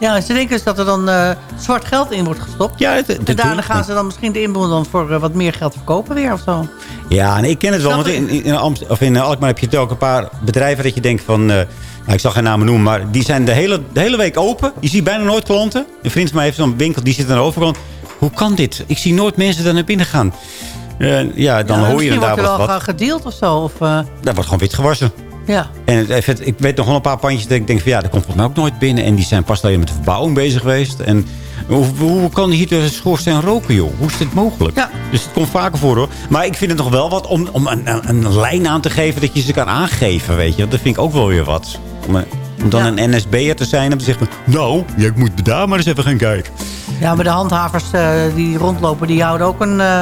Ja, en ze denken dus dat er dan uh, zwart geld in wordt gestopt. Ja, het, en daarna gaan ze dan misschien de inboedel dan voor uh, wat meer geld verkopen weer of zo. Ja, en ik ken het wel. Want in, in, of in Alkmaar heb je ook een paar bedrijven dat je denkt van... Uh, Nou, ik zal geen namen noemen, maar die zijn de hele, de hele week open. Je ziet bijna nooit klanten. Een vriend van mij heeft zo'n winkel, die zit aan de overkant. Hoe kan dit? Ik zie nooit mensen daar naar binnen gaan. Eh, ja, dan Ja, hoor je misschien daar wordt er wat. wel wat. gedeeld of zo. Of, eh, Daar wordt gewoon wit gewassen. ja. En het, even- ik weet nog wel een paar pandjes dat ik denk van ja, dat komt volgens mij ook nooit binnen. En die zijn pas alleen met de verbouwing bezig geweest. En hoe, hoe kan hier de schoorsteen roken, joh? Hoe is dit mogelijk? Ja. Dus het komt vaker voor, hoor. Maar ik vind het nog wel wat om, om een, een, een lijn aan te geven dat je ze kan aangeven, weet je. Dat vind ik ook wel weer wat. Om, eh, om dan Ja. een NSB'er te zijn en te zeggen... Nou, ik moet daar maar eens even gaan kijken. ja, maar de handhavers eh, die rondlopen, die houden ook een, eh,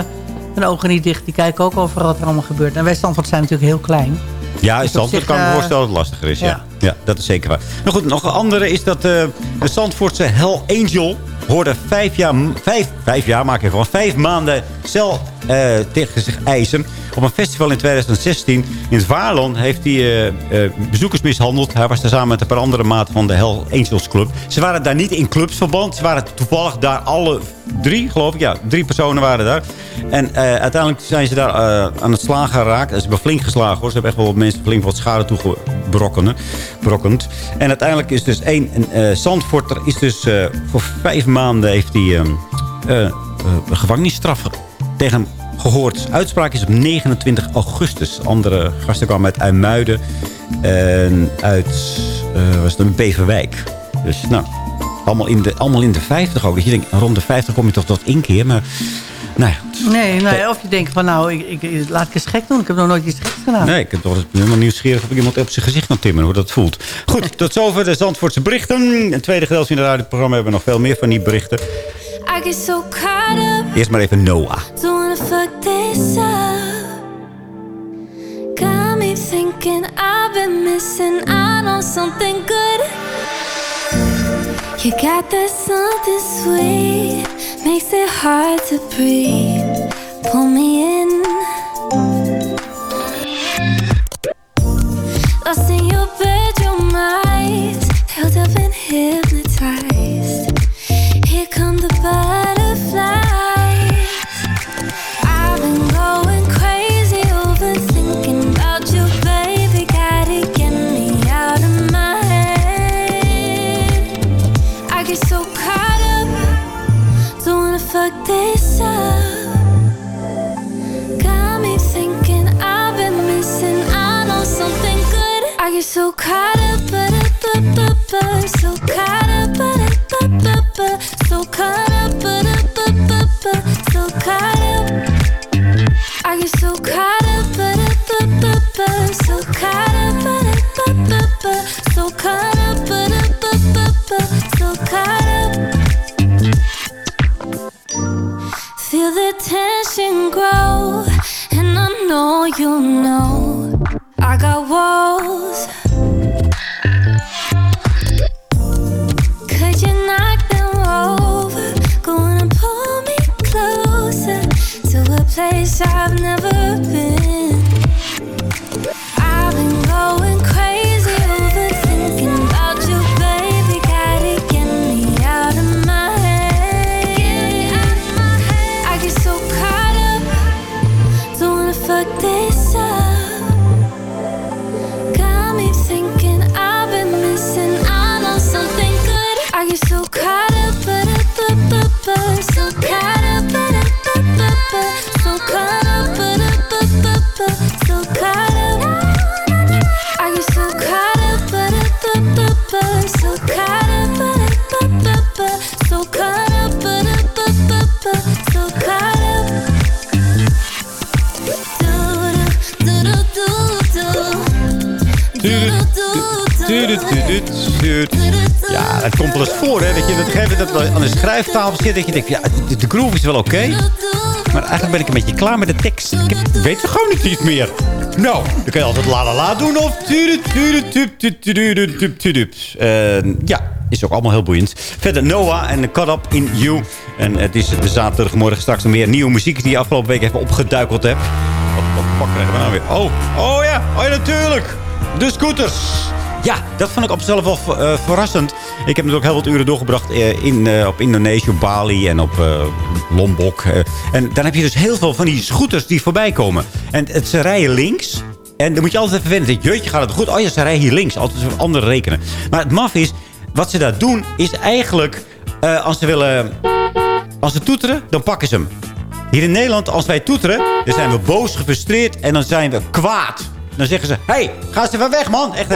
hun ogen niet dicht. Die kijken ook over wat er allemaal gebeurt. En wij Zandvoort zijn natuurlijk heel klein. Ja, in Dus Zandvoort kan ik me eh, voorstellen dat het lastiger is. Ja. Ja. ja. dat is zeker waar. Nou goed, nog een andere is dat de Zandvoortse Hell Angel hoorde vijf jaar, vijf, vijf jaar, maak je gewoon, vijf maanden cel eh, tegen zich eisen. Op een festival in 2016 in het Vaarland heeft hij eh, eh, bezoekers mishandeld. Hij was daar samen met een paar andere maten van de Hell Angels Club. Ze waren daar niet in clubsverband. Ze waren toevallig daar alle drie, geloof ik. Ja, drie personen waren daar. En eh, uiteindelijk zijn ze daar eh, aan het slaan geraakt. Ze hebben flink geslagen hoor. Ze hebben echt wel mensen flink wat schade toegebrokkend. En uiteindelijk is dus één uh, is dus voor vijf maanden heeft hij ehm, eh, eh, gevangenisstraf tegen hem gehoord. Uitspraak is op 29 augustus. Andere gasten kwamen uit IJmuiden en uit was het een Beverwijk. Dus nou, allemaal in, de, allemaal in de 50 ook. Dat je denkt, rond de 50 kom je toch tot één keer. Maar nou ja, Nee, nee, of je denkt van nou, ik, ik, laat ik eens gek doen. Ik heb nog nooit iets geks gedaan. Nee, ik ben toch helemaal nieuwsgierig of ik iemand op zijn gezicht kan timmeren, hoe dat voelt. Goed, tot zover de Zandvoortse berichten. Een tweede gedeelte in het radioprogramma hebben we nog veel meer van die berichten. I get so caught up, Eerst maar even Noah. don't wanna fuck this up. Got me thinking I've been missing out on something good. You got that something sweet, makes it hard to breathe. Pull me in. Lost in your bedroom eyes, held up and hypnotized. Caught up, but up, up, up, so caught up, but up, up, up, so caught Ja, het komt wel eens voor, hè. Dat je op een gegeven moment aan de schrijftafel zit. Dat je denkt, ja, de, groove is wel oké. maar eigenlijk ben ik een beetje klaar met de tekst. Ik heb, weet er gewoon niet iets meer. Nou, dan kan je altijd la la la doen of... Ja, is ook allemaal heel boeiend. Verder Noah en Cut Up in You. En het is de zaterdagmorgen straks nog meer nieuwe muziek... die je afgelopen week even opgeduikeld hebt. Wat, wat pak krijgen we nou weer? Oh, oh ja, oh ja, natuurlijk. De scooters. Ja, dat vond ik op zichzelf wel uh, verrassend. Ik heb natuurlijk heel wat uren doorgebracht uh, in, uh, op Indonesië, Bali en op Lombok. en dan heb je dus heel veel van die scooters die voorbij komen. En het, ze rijden links. En dan moet je altijd even. Denk, jeetje, gaat het goed? Oh ja, ze rijden hier links. Altijd een andere rekenen. Maar het maf is, wat ze daar doen, is eigenlijk... eh, als ze willen... Als ze toeteren, dan pakken ze hem. Hier in Nederland, als wij toeteren, dan zijn we boos, gefrustreerd en dan zijn we kwaad. Dan zeggen ze, hé, hey, ga eens even weg, man. Echt.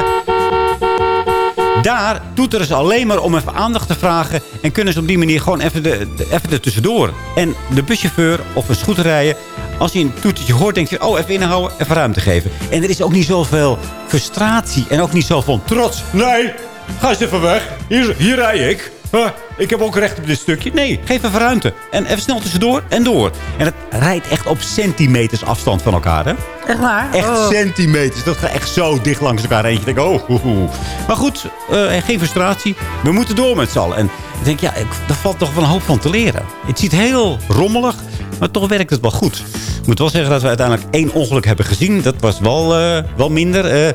Daar toeteren ze alleen maar om even aandacht te vragen... en kunnen ze op die manier gewoon even, de, even er tussendoor. En de buschauffeur of een scooterrijder... als hij een toetertje hoort, denkt hij... oh, even inhouden, even ruimte geven. En er is ook niet zoveel frustratie en ook niet zoveel trots. Nee, ga eens even weg. Hier, hier rij ik. Huh, ik heb ook recht op dit stukje. Nee, geef even ruimte. En even snel tussendoor en door. En het rijdt echt op centimeters afstand van elkaar, hè? Echt waar? Echt Oh. centimeters. Dat gaat echt zo dicht langs elkaar heen. Je denkt, oh, hoe. Maar goed, eh, geen frustratie. We moeten door met z'n allen. En ik denk, ja, daar valt toch wel een hoop van te leren. Het ziet heel rommelig, maar toch werkt het wel goed. Ik moet wel zeggen dat we uiteindelijk één ongeluk hebben gezien. Dat was wel, eh, wel minder. eh.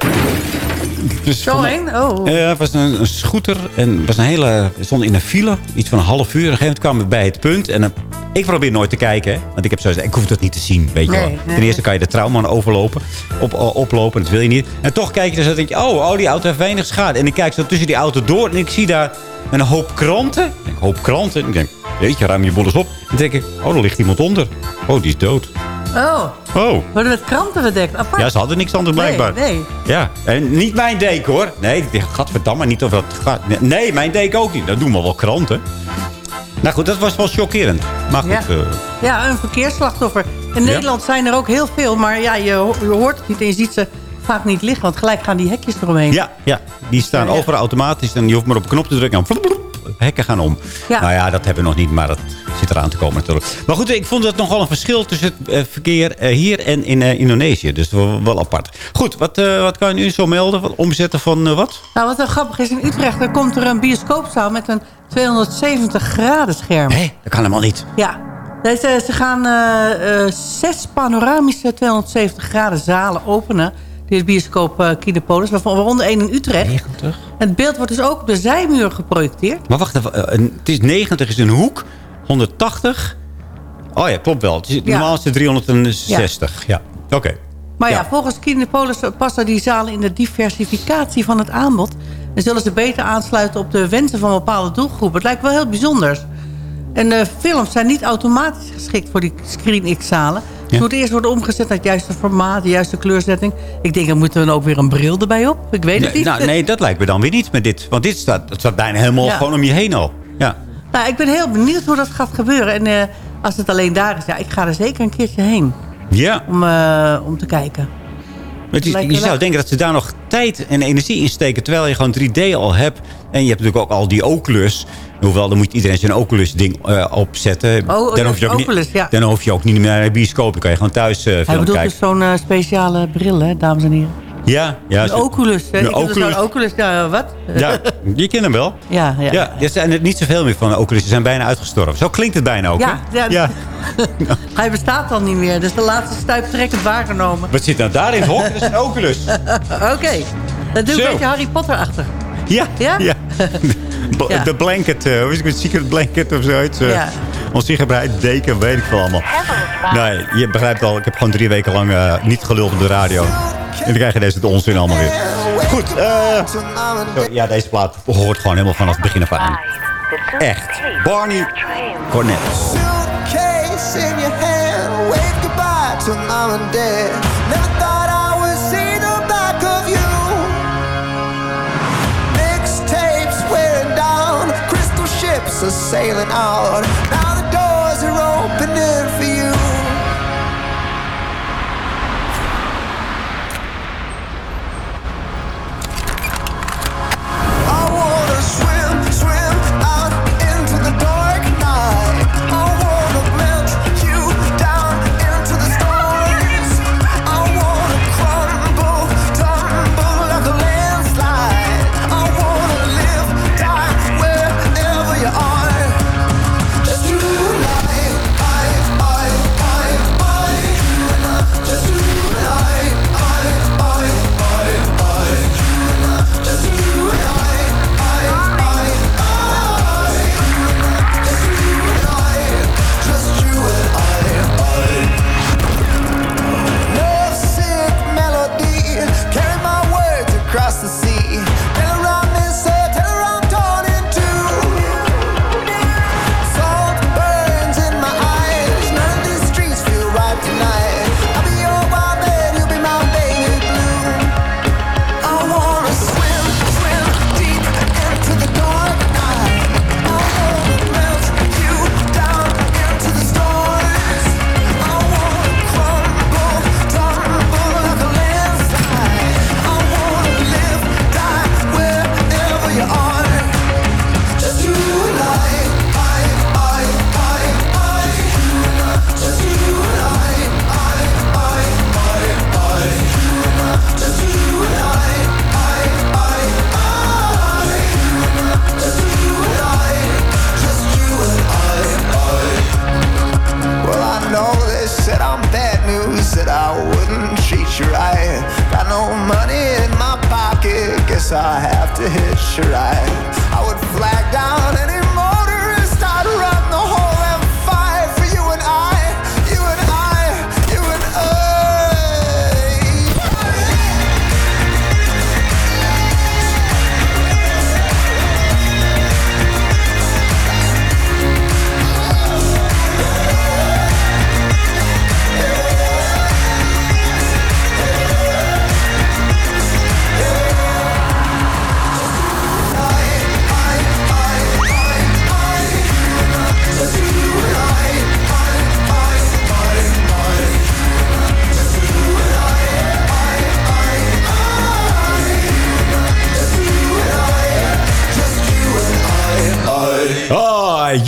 Dus Zo? Oh. ja, het was een, een scooter. En het was een hele, we stonden in een file. Iets van een half uur. Op een gegeven moment kwamen we bij het punt. En dan, ik probeer nooit te kijken. Hè, want ik heb zo ik hoef dat niet te zien. Weet je Nee, wel. nee, Ten eerste kan je de trauma overlopen. Op, o- oplopen. Dat wil je niet. En toch kijk je dus en denk je... Oh, oh, die auto heeft weinig schade. En ik kijk zo tussen die auto door. En ik zie daar een hoop kranten. Ik denk, hoop kranten. En ik denk, jeetje, ruim je boel eens op. En dan denk ik, oh, er ligt iemand onder. Oh, die is dood. Oh, Oh. worden met kranten bedekt. Apart. Ja, ze hadden niks anders blijkbaar. Nee, nee. Ja, en niet mijn deken hoor. Nee, ik dacht, gadverdamme, niet over dat gaat. Nee, mijn deken ook niet. Dat doen we wel kranten. Nou goed, dat was wel chockerend. Maar goed, Ja. eh, Ja, een verkeersslachtoffer. In Nederland zijn er ook heel veel, maar ja, je, ho- je hoort het niet en je ziet ze vaak niet liggen. Want gelijk gaan die hekjes eromheen. ja, ja, die staan Ja, overal automatisch. En je hoeft maar op een knop te drukken en hekken gaan om. Ja. Nou ja, dat hebben we nog niet, maar dat zit eraan te komen natuurlijk. Maar goed, ik vond het nogal een verschil tussen het eh, verkeer eh, hier en in eh, Indonesië. Dus wel, apart. Goed, wat, wat kan je nu zo melden? Omzetten van wat? Nou, wat wel grappig is, in Utrecht er komt er een bioscoopzaal met een 270 graden scherm. Hé, dat kan helemaal niet. Ja, ze gaan zes panoramische 270 graden zalen openen. Dit bioscoop eh Kinepolis, waaronder één in Utrecht. 90? Het beeld wordt dus ook op de zijmuur geprojecteerd. Maar wacht even, eh, het is 90 is een hoek, 180. Oh ja, klopt wel. Het is, Ja. Normaal is het 360. Ja, oké. Maar ja, volgens Kinepolis passen die zalen in de diversificatie van het aanbod. En zullen ze beter aansluiten op de wensen van bepaalde doelgroepen. Het lijkt wel heel bijzonders. En de films zijn niet automatisch geschikt voor die Screen X-zalen. Ze Ja. moeten eerst worden omgezet naar het juiste formaat, de juiste kleurzetting. Ik denk, dan moeten we dan ook weer een bril erbij op. Ik weet het Nee, niet. nou, nee, dat lijkt me dan weer niet met dit. Want dit staat, het staat bijna helemaal Ja. gewoon om je heen al. Ja. Nou, ik ben heel benieuwd hoe dat gaat gebeuren. En eh, als het alleen daar is, ja, ik ga er zeker een keertje heen. Ja. Om, eh, om te kijken. Het is, je zou denken dat ze daar nog tijd en energie in steken... terwijl je gewoon 3D al hebt. En je hebt natuurlijk ook al die Oculus. Hoewel, dan moet iedereen zijn Oculus-ding eh, opzetten. Oh, dan, ja, hoef je ook Oculus, niet, ja. dan hoef je ook niet meer naar de bioscoop. Dan kan je gewoon thuis eh Hij bedoelt kijken. dus zo'n eh, speciale bril, hè, dames en heren. Ja, ja. Een Oculus. Hè? Een bedoel, Oculus. Oculus, ja, wat? Ja, je kent hem wel. Ja, ja. Ja, er zijn er niet zoveel meer van Oculus. Ze zijn bijna uitgestorven. Zo klinkt het bijna ook, Ja, hè? ja. Hij bestaat dan niet meer. Dus de laatste stuiptrekkend waargenomen. Wat zit nou daar in het hok? Dat is een Oculus. Oké. Dat doe ik een beetje Harry Potter achter. Ja, Ja? ja. Ja. De blanket, eh, hoe is het, een secret blanket of zoiets. eh, Ja. Onzichtbaarheid, deken, weet ik veel allemaal. Nee, je begrijpt al, ik heb gewoon drie weken lang eh, niet geluld op de radio. En dan krijg je deze onzin allemaal weer. Goed, eh, zo, ja, deze plaat hoort gewoon helemaal vanaf het begin af aan. Echt. Barney Cornet. Suitcase in your hand, wave goodbye to mom and dad. Are sailing out. Now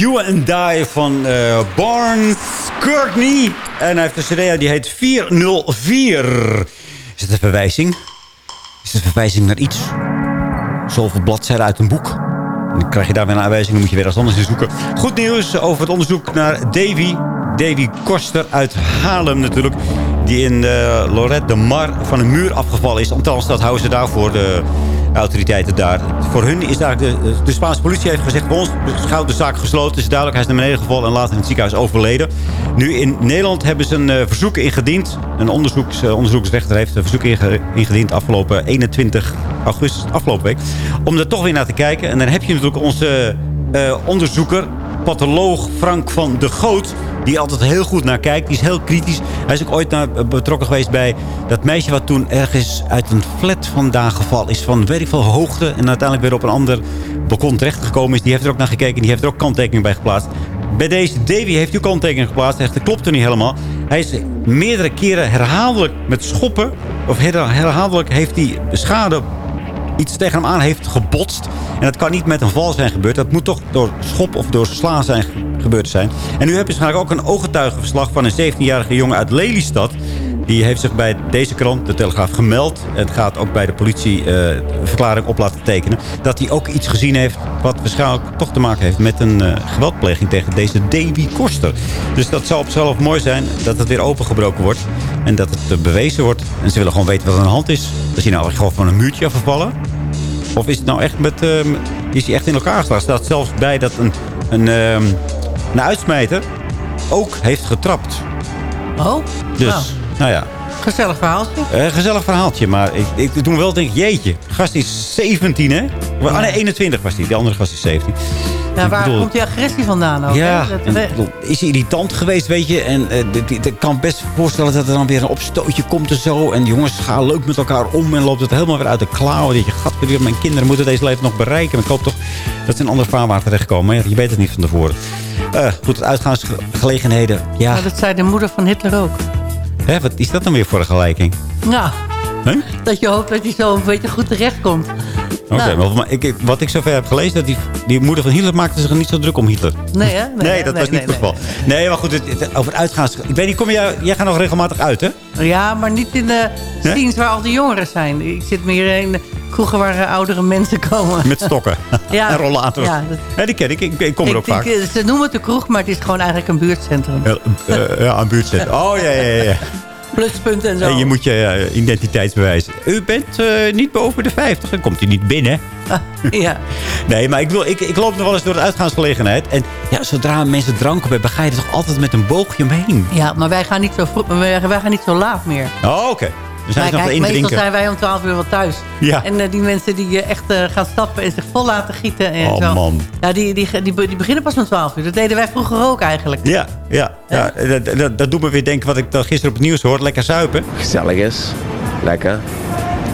You and I van eh Barnes Courtney. En hij heeft een cd die heet 404. Is het een verwijzing? Is het een verwijzing naar iets? Zoveel bladzijden uit een boek. Dan krijg je daar weer een aanwijzing, dan moet je weer ergens anders in zoeken. Goed nieuws over het onderzoek naar Davy. Davy Koster uit Haarlem natuurlijk. Die in uh, Lorette de Mar van een muur afgevallen is. Althans, dat houden ze daarvoor, de autoriteiten daar. Voor hun is daar de, de Spaanse politie heeft gezegd... bij ons de zaak gesloten. Is duidelijk, hij is naar beneden gevallen en later in het ziekenhuis overleden. Nu in Nederland hebben ze een uh, verzoek ingediend. Een uh, onderzoeksrechter heeft een verzoek inge, ingediend... afgelopen 21 augustus, afgelopen week. Om er toch weer naar te kijken. En dan heb je natuurlijk onze uh, onderzoeker patholoog Frank van de Goot... die altijd heel goed naar kijkt. Die is heel kritisch. Hij is ook ooit naar, betrokken geweest bij dat meisje... wat toen ergens uit een flat vandaan gevallen is... van weet veel hoogte... en uiteindelijk weer op een ander balkon terechtgekomen is. Die heeft er ook naar gekeken en die heeft er ook kanttekeningen bij geplaatst. Bij deze Davy heeft u kanttekeningen geplaatst. Dat klopt er niet helemaal. Hij is meerdere keren herhaaldelijk met schoppen... of herhaaldelijk heeft hij schade iets tegen hem aan heeft gebotst. En dat kan niet met een val zijn gebeurd. Dat moet toch door schop of door slaan zijn gebeurd zijn. En nu heb je waarschijnlijk ook een ooggetuigenverslag van een 17-jarige jongen uit Lelystad. Die heeft zich bij deze krant, de Telegraaf, gemeld. Het gaat ook bij de politie uh, verklaring op laten tekenen. Dat hij ook iets gezien heeft wat waarschijnlijk toch te maken heeft met een uh, geweldpleging tegen deze Davy Koster. Dus dat zou op zichzelf mooi zijn dat het weer opengebroken wordt. En dat het uh, bewezen wordt. En ze willen gewoon weten wat er aan de hand is. Is hij nou gewoon van een muurtje afgevallen? Of is het nou echt met, is hij echt in elkaar geslagen? staat zelfs bij dat een, een, een uitsmijter ook heeft getrapt. Oh, dus, nou. nou ja. Gezellig verhaaltje. Uh, gezellig verhaaltje, maar ik, ik doe wel denk jeetje. Gast is 17, hè? Oh, nee, 21 was die. Die andere gast is 17. Ja, waar bedoel, komt die agressie vandaan ook? Ja, en, bedoel, is hij irritant geweest, weet je? En ik uh, kan best voorstellen dat er dan weer een opstootje komt en zo. En jongens gaan leuk met elkaar om en loopt het helemaal weer uit de klauwen. Dat je, mijn kinderen moeten deze leven nog bereiken. Maar ik hoop toch dat ze in andere vaarwater terechtkomen. Ja, je weet het niet van tevoren. Uh, goed, uitgaansgelegenheden. Ja. dat zei de moeder van Hitler ook. Hè, wat is dat dan weer voor een gelijking? Nou, dat je hoopt dat hij zo een beetje goed terechtkomt. Oké, okay, nou. maar ik, wat ik zover heb gelezen... dat die, die moeder van Hitler maakte zich niet zo druk om Hitler. Nee, hè? Nee, nee dat nee, was niet het geval. Nee, nee, maar goed, het, het, over het uitgaans... Ik weet niet, kom jij, jij gaat nog regelmatig uit, hè? Ja, maar niet in de scenes waar al die jongeren zijn. Ik zit meer in de kroegen waar oudere mensen komen. Met stokken ja, en rollators. Ja, dat... ja, die ken ik. Ik, ik kom er ook ik, vaak. Ze noemen het een kroeg, maar het is gewoon eigenlijk een buurtcentrum. Ja, uh, ja een buurtcentrum. Oh, ja, ja, ja. Pluspunt en zo. En je moet je uh, identiteitsbewijs. U bent uh, niet boven de 50, dan komt u niet binnen. Ah, ja. nee, maar ik, wil, ik, ik loop nog wel eens door de uitgaansgelegenheid. En ja, zodra mensen drank op hebben, ga je er toch altijd met een boogje omheen. Ja, maar wij gaan niet zo, vroeg, wij, wij gaan niet zo laat meer. Oh, oké. Okay. Maar kijk, meestal zijn wij om 12 uur wel thuis. Ja. En uh, die mensen die uh, echt uh, gaan stappen en zich vol laten gieten. En oh zo. man. Ja, die, die, die, die, beginnen pas om 12 uur. Dat deden wij vroeger ook eigenlijk. Ja, ja, ja. dat, dat, dat doet me weer denken wat ik dan gisteren op het nieuws hoorde. Lekker zuipen. Gezellig is. Lekker.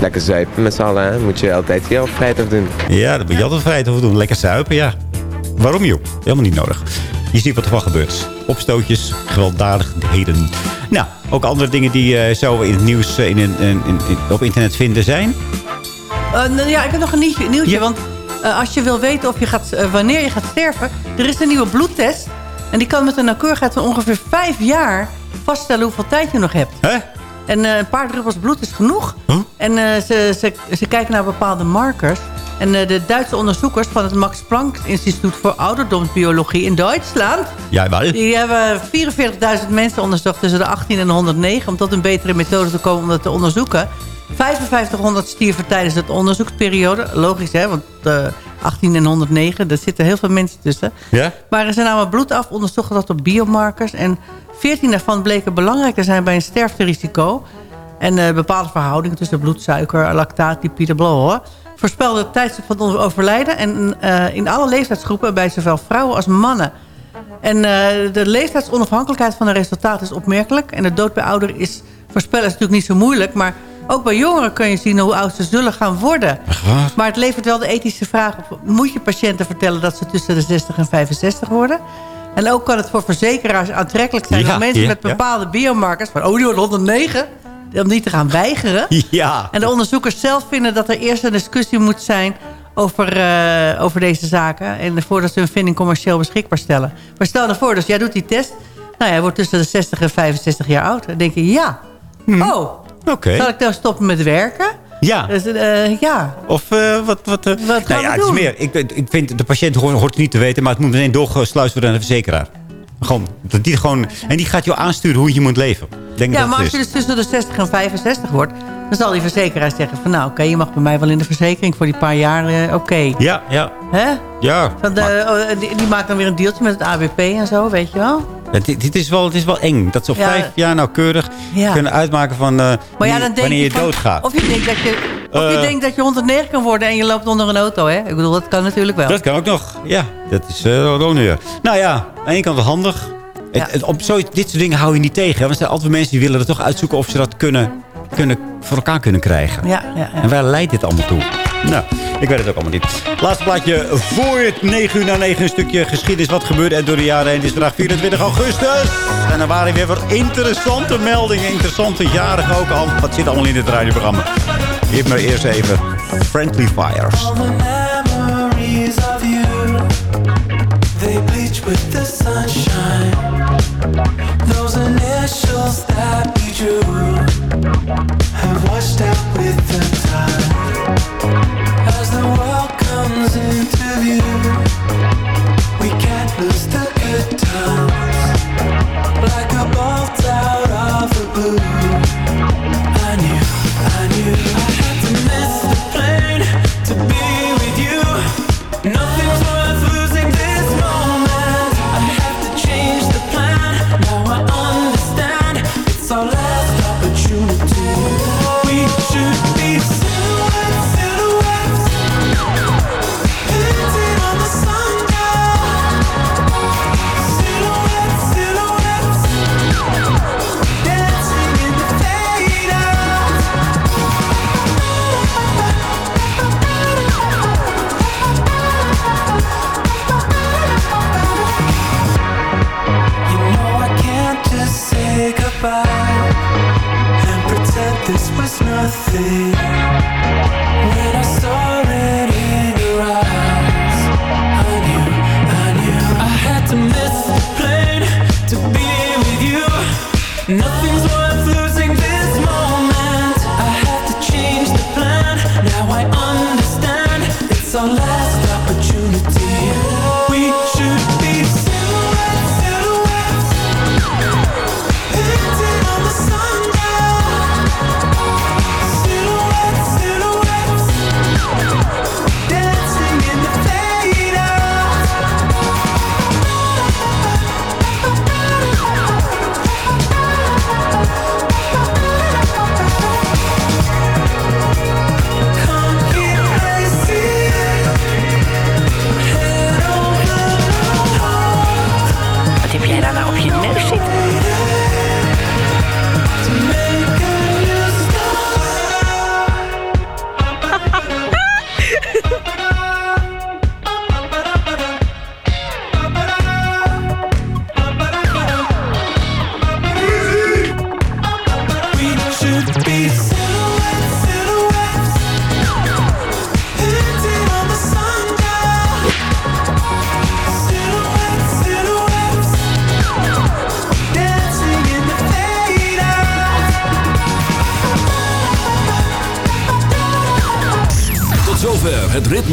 Lekker zuipen met z'n allen. Moet je altijd op vrijdag doen. Ja, dat moet je altijd vrijdag doen. Lekker zuipen, ja. Waarom joh? Helemaal niet nodig. Je ziet wat er van gebeurt. Opstootjes, gewelddadigheden. Nou, ook andere dingen die uh, zo in het nieuws uh, in, in, in, op internet vinden zijn? Uh, ja, ik heb nog een nieuwtje. nieuwtje ja. Want als je wil weten of je gaat, wanneer je gaat sterven... er is een nieuwe bloedtest. En die kan met een nauwkeurigheid van ongeveer vijf jaar... vaststellen hoeveel tijd je nog hebt. Hè? En een paar druppels bloed is genoeg. Huh? En ze, ze, ze kijken naar bepaalde markers... En de Duitse onderzoekers van het Max Planck Instituut voor Ouderdomsbiologie in Duitsland... Jawel. Die hebben 44.000 mensen onderzocht tussen de 18 en 109... om tot een betere methode te komen om dat te onderzoeken. 5500 stierven tijdens het onderzoeksperiode. Logisch, hè? Want eh 18 en 109, daar zitten heel veel mensen tussen. Ja? Maar ze namen bloed af, onderzochten dat op biomarkers. En 14 daarvan bleken belangrijk te zijn bij een sterfterisico. En eh, bepaalde verhoudingen tussen bloedsuiker, lactaat, lipide, blablabla. Voorspelde het tijdstip van het overlijden. En eh, in alle leeftijdsgroepen, bij zowel vrouwen als mannen. En eh, de leeftijdsonafhankelijkheid van de resultaten is opmerkelijk. En de dood bij ouderen is voorspellen is natuurlijk niet zo moeilijk. Maar ook bij jongeren kun je zien hoe oud ze zullen gaan worden. Maar het levert wel de ethische vraag op. Moet je patiënten vertellen dat ze tussen de 60 en 65 worden? En ook kan het voor verzekeraars aantrekkelijk zijn... Ja, om mensen ja, met ja. bepaalde biomarkers... van oh, die wordt 109, om die te gaan weigeren. Ja. En de onderzoekers zelf vinden dat er eerst een discussie moet zijn... over, eh, over deze zaken. En voordat ze hun vinding commercieel beschikbaar stellen. Maar stel nou voor, dus jij doet die test... Nou, hij wordt tussen de 60 en 65 jaar oud. Dan denk je, ja. Oh, Oké. zal ik dan stoppen met werken? Ja. Dus, eh, ja. Of eh, wat... wat, Wat gaan nou ja, we het is meer. Ik, ik vind, de patiënt hoort, niet te weten, maar het moet meteen doorgesluist worden naar de verzekeraar. Gewoon, dat die gewoon, en die gaat jou aansturen hoe je moet leven. Denk Ja, dat maar als je dus tussen de 60 en 65 wordt... dan zal die verzekeraar zeggen van... nou, oké, je mag bij mij wel in de verzekering voor die paar jaar, eh, oké. Ja, ja, Hè? ja. Van de, oh, die, die maakt dan weer een deeltje met het ABP en zo, weet je wel? Ja, dit, dit is wel, het is wel eng. Dat ze op Ja. vijf jaar nauwkeurig Ja. kunnen uitmaken van eh, Maar wanneer- dan denk wanneer je van- doodgaat. Of je denkt dat je, of je, Eh. denkt dat je 109 kan worden en je loopt onder een auto, hè? Ik bedoel, dat kan natuurlijk wel. Dat kan ook nog. Ja, dat is uh, weer. Nou ja, aan de ene kant wel handig. Het, het- op dit soort dingen hou je niet tegen. hè. Want er zijn altijd mensen die willen er toch uitzoeken of ze dat kunnen, kunnen, voor elkaar kunnen krijgen. Ja, ja, ja. En waar leidt dit allemaal toe? Nou, ik weet het ook allemaal niet. Laatste plaatje voor het 9 uur na 9. Een stukje geschiedenis. Wat gebeurde er door de jaren heen? Het is vandaag 24 augustus. En er waren weer wat interessante meldingen. Interessante jarigen ook al. Wat zit allemaal in dit radioprogramma? Geef maar eerst even Friendly Fires. All the memories of you, they bleach with the sunshine. Those initials that we drew have washed out with the this was nothing.